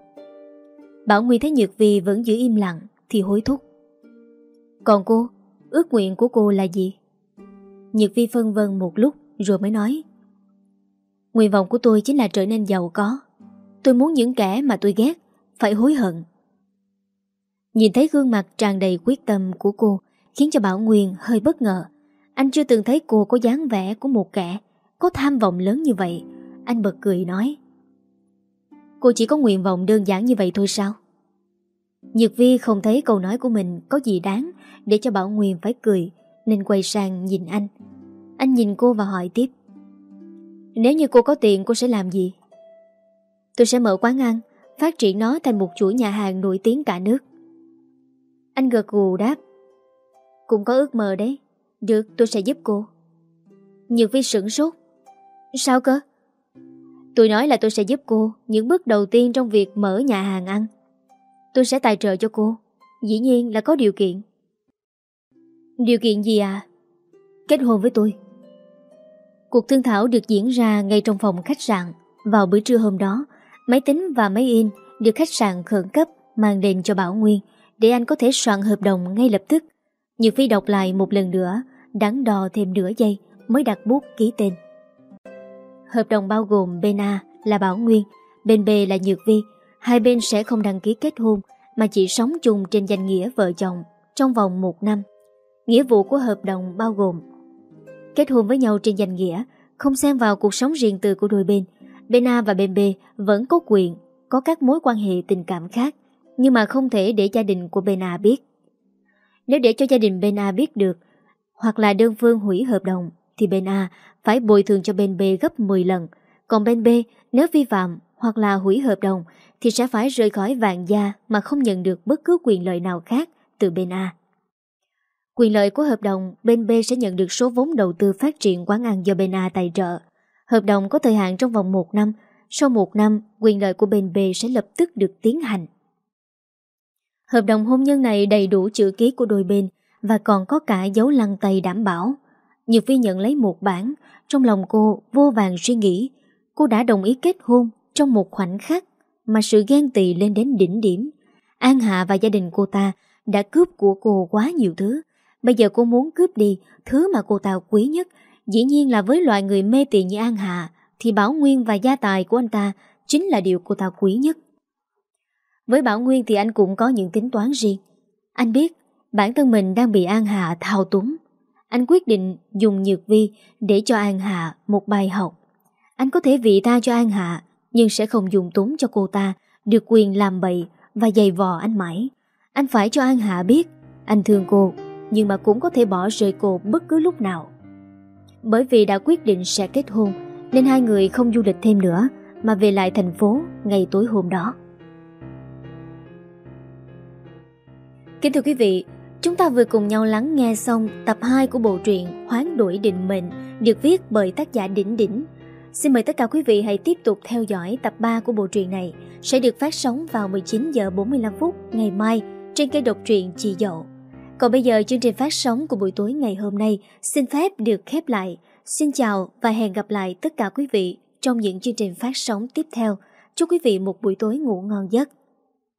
Bảo Nguyên thấy Nhược Vi vẫn giữ im lặng thì hối thúc. Còn cô, ước nguyện của cô là gì? Nhược Vi phân vân một lúc rồi mới nói. Nguyện vọng của tôi chính là trở nên giàu có. Tôi muốn những kẻ mà tôi ghét phải hối hận. Nhìn thấy gương mặt tràn đầy quyết tâm của cô khiến cho Bảo Nguyên hơi bất ngờ. Anh chưa từng thấy cô có dáng vẻ của một kẻ có tham vọng lớn như vậy. Anh bật cười nói. Cô chỉ có nguyện vọng đơn giản như vậy thôi sao? Nhược Vi không thấy câu nói của mình có gì đáng để cho Bảo Nguyên phải cười, nên quay sang nhìn anh. Anh nhìn cô và hỏi tiếp. Nếu như cô có tiền cô sẽ làm gì? Tôi sẽ mở quán ăn, phát triển nó thành một chuỗi nhà hàng nổi tiếng cả nước. Anh gật gù đáp. Cũng có ước mơ đấy. Được, tôi sẽ giúp cô. Nhược Vi sửng sốt. Sao cơ? Tôi nói là tôi sẽ giúp cô những bước đầu tiên trong việc mở nhà hàng ăn. Tôi sẽ tài trợ cho cô. Dĩ nhiên là có điều kiện. Điều kiện gì à? Kết hôn với tôi. Cuộc thương thảo được diễn ra ngay trong phòng khách sạn. Vào bữa trưa hôm đó, máy tính và máy in được khách sạn khẩn cấp mang đến cho Bảo Nguyên để anh có thể soạn hợp đồng ngay lập tức. Nhược Phi đọc lại một lần nữa, đắn đo thêm nửa giây mới đặt bút ký tên. Hợp đồng bao gồm bên A là Bảo Nguyên, bên B là Nhược Vi. Hai bên sẽ không đăng ký kết hôn mà chỉ sống chung trên danh nghĩa vợ chồng trong vòng một năm. Nghĩa vụ của hợp đồng bao gồm kết hôn với nhau trên danh nghĩa, không xen vào cuộc sống riêng tư của đôi bên. Bên A và bên B vẫn có quyền, có các mối quan hệ tình cảm khác, nhưng mà không thể để gia đình của bên A biết. Nếu để cho gia đình bên A biết được, hoặc là đơn phương hủy hợp đồng, thì bên A phải bồi thường cho bên B gấp 10 lần. Còn bên B, nếu vi phạm hoặc là hủy hợp đồng, thì sẽ phải rời khỏi vạn gia mà không nhận được bất cứ quyền lợi nào khác từ bên A. Quyền lợi của hợp đồng, bên B sẽ nhận được số vốn đầu tư phát triển quán ăn do bên A tài trợ. Hợp đồng có thời hạn trong vòng 1 năm, sau 1 năm, quyền lợi của bên B sẽ lập tức được tiến hành. Hợp đồng hôn nhân này đầy đủ chữ ký của đôi bên và còn có cả dấu lăng tay đảm bảo. Nhược Vi nhận lấy một bản, trong lòng cô vô vàng suy nghĩ. Cô đã đồng ý kết hôn trong một khoảnh khắc mà sự ghen tị lên đến đỉnh điểm. An Hạ và gia đình cô ta đã cướp của cô quá nhiều thứ. Bây giờ cô muốn cướp đi thứ mà cô ta quý nhất. Dĩ nhiên là với loại người mê tiền như An Hạ, thì Bảo Nguyên và gia tài của anh ta chính là điều cô ta quý nhất. Với Bảo Nguyên thì anh cũng có những tính toán riêng. Anh biết bản thân mình đang bị An Hạ thao túng. Anh quyết định dùng nhược vi để cho An Hạ một bài học. Anh có thể vị tha cho An Hạ, nhưng sẽ không dùng túng cho cô ta được quyền làm bậy và giày vò anh mãi. Anh phải cho An Hạ biết anh thương cô nhưng mà cũng có thể bỏ rơi cô bất cứ lúc nào. Bởi vì đã quyết định sẽ kết hôn nên hai người không du lịch thêm nữa mà về lại thành phố ngày tối hôm đó. Kính thưa quý vị, chúng ta vừa cùng nhau lắng nghe xong tập 2 của bộ truyện Hoán đổi định mệnh được viết bởi tác giả Đỉnh Đỉnh. Xin mời tất cả quý vị hãy tiếp tục theo dõi tập 3 của bộ truyện này sẽ được phát sóng vào 19 giờ 45 phút ngày mai trên kênh độc truyện Chị Dậu. Còn bây giờ chương trình phát sóng của buổi tối ngày hôm nay xin phép được khép lại. Xin chào và hẹn gặp lại tất cả quý vị trong những chương trình phát sóng tiếp theo. Chúc quý vị một buổi tối ngủ ngon giấc.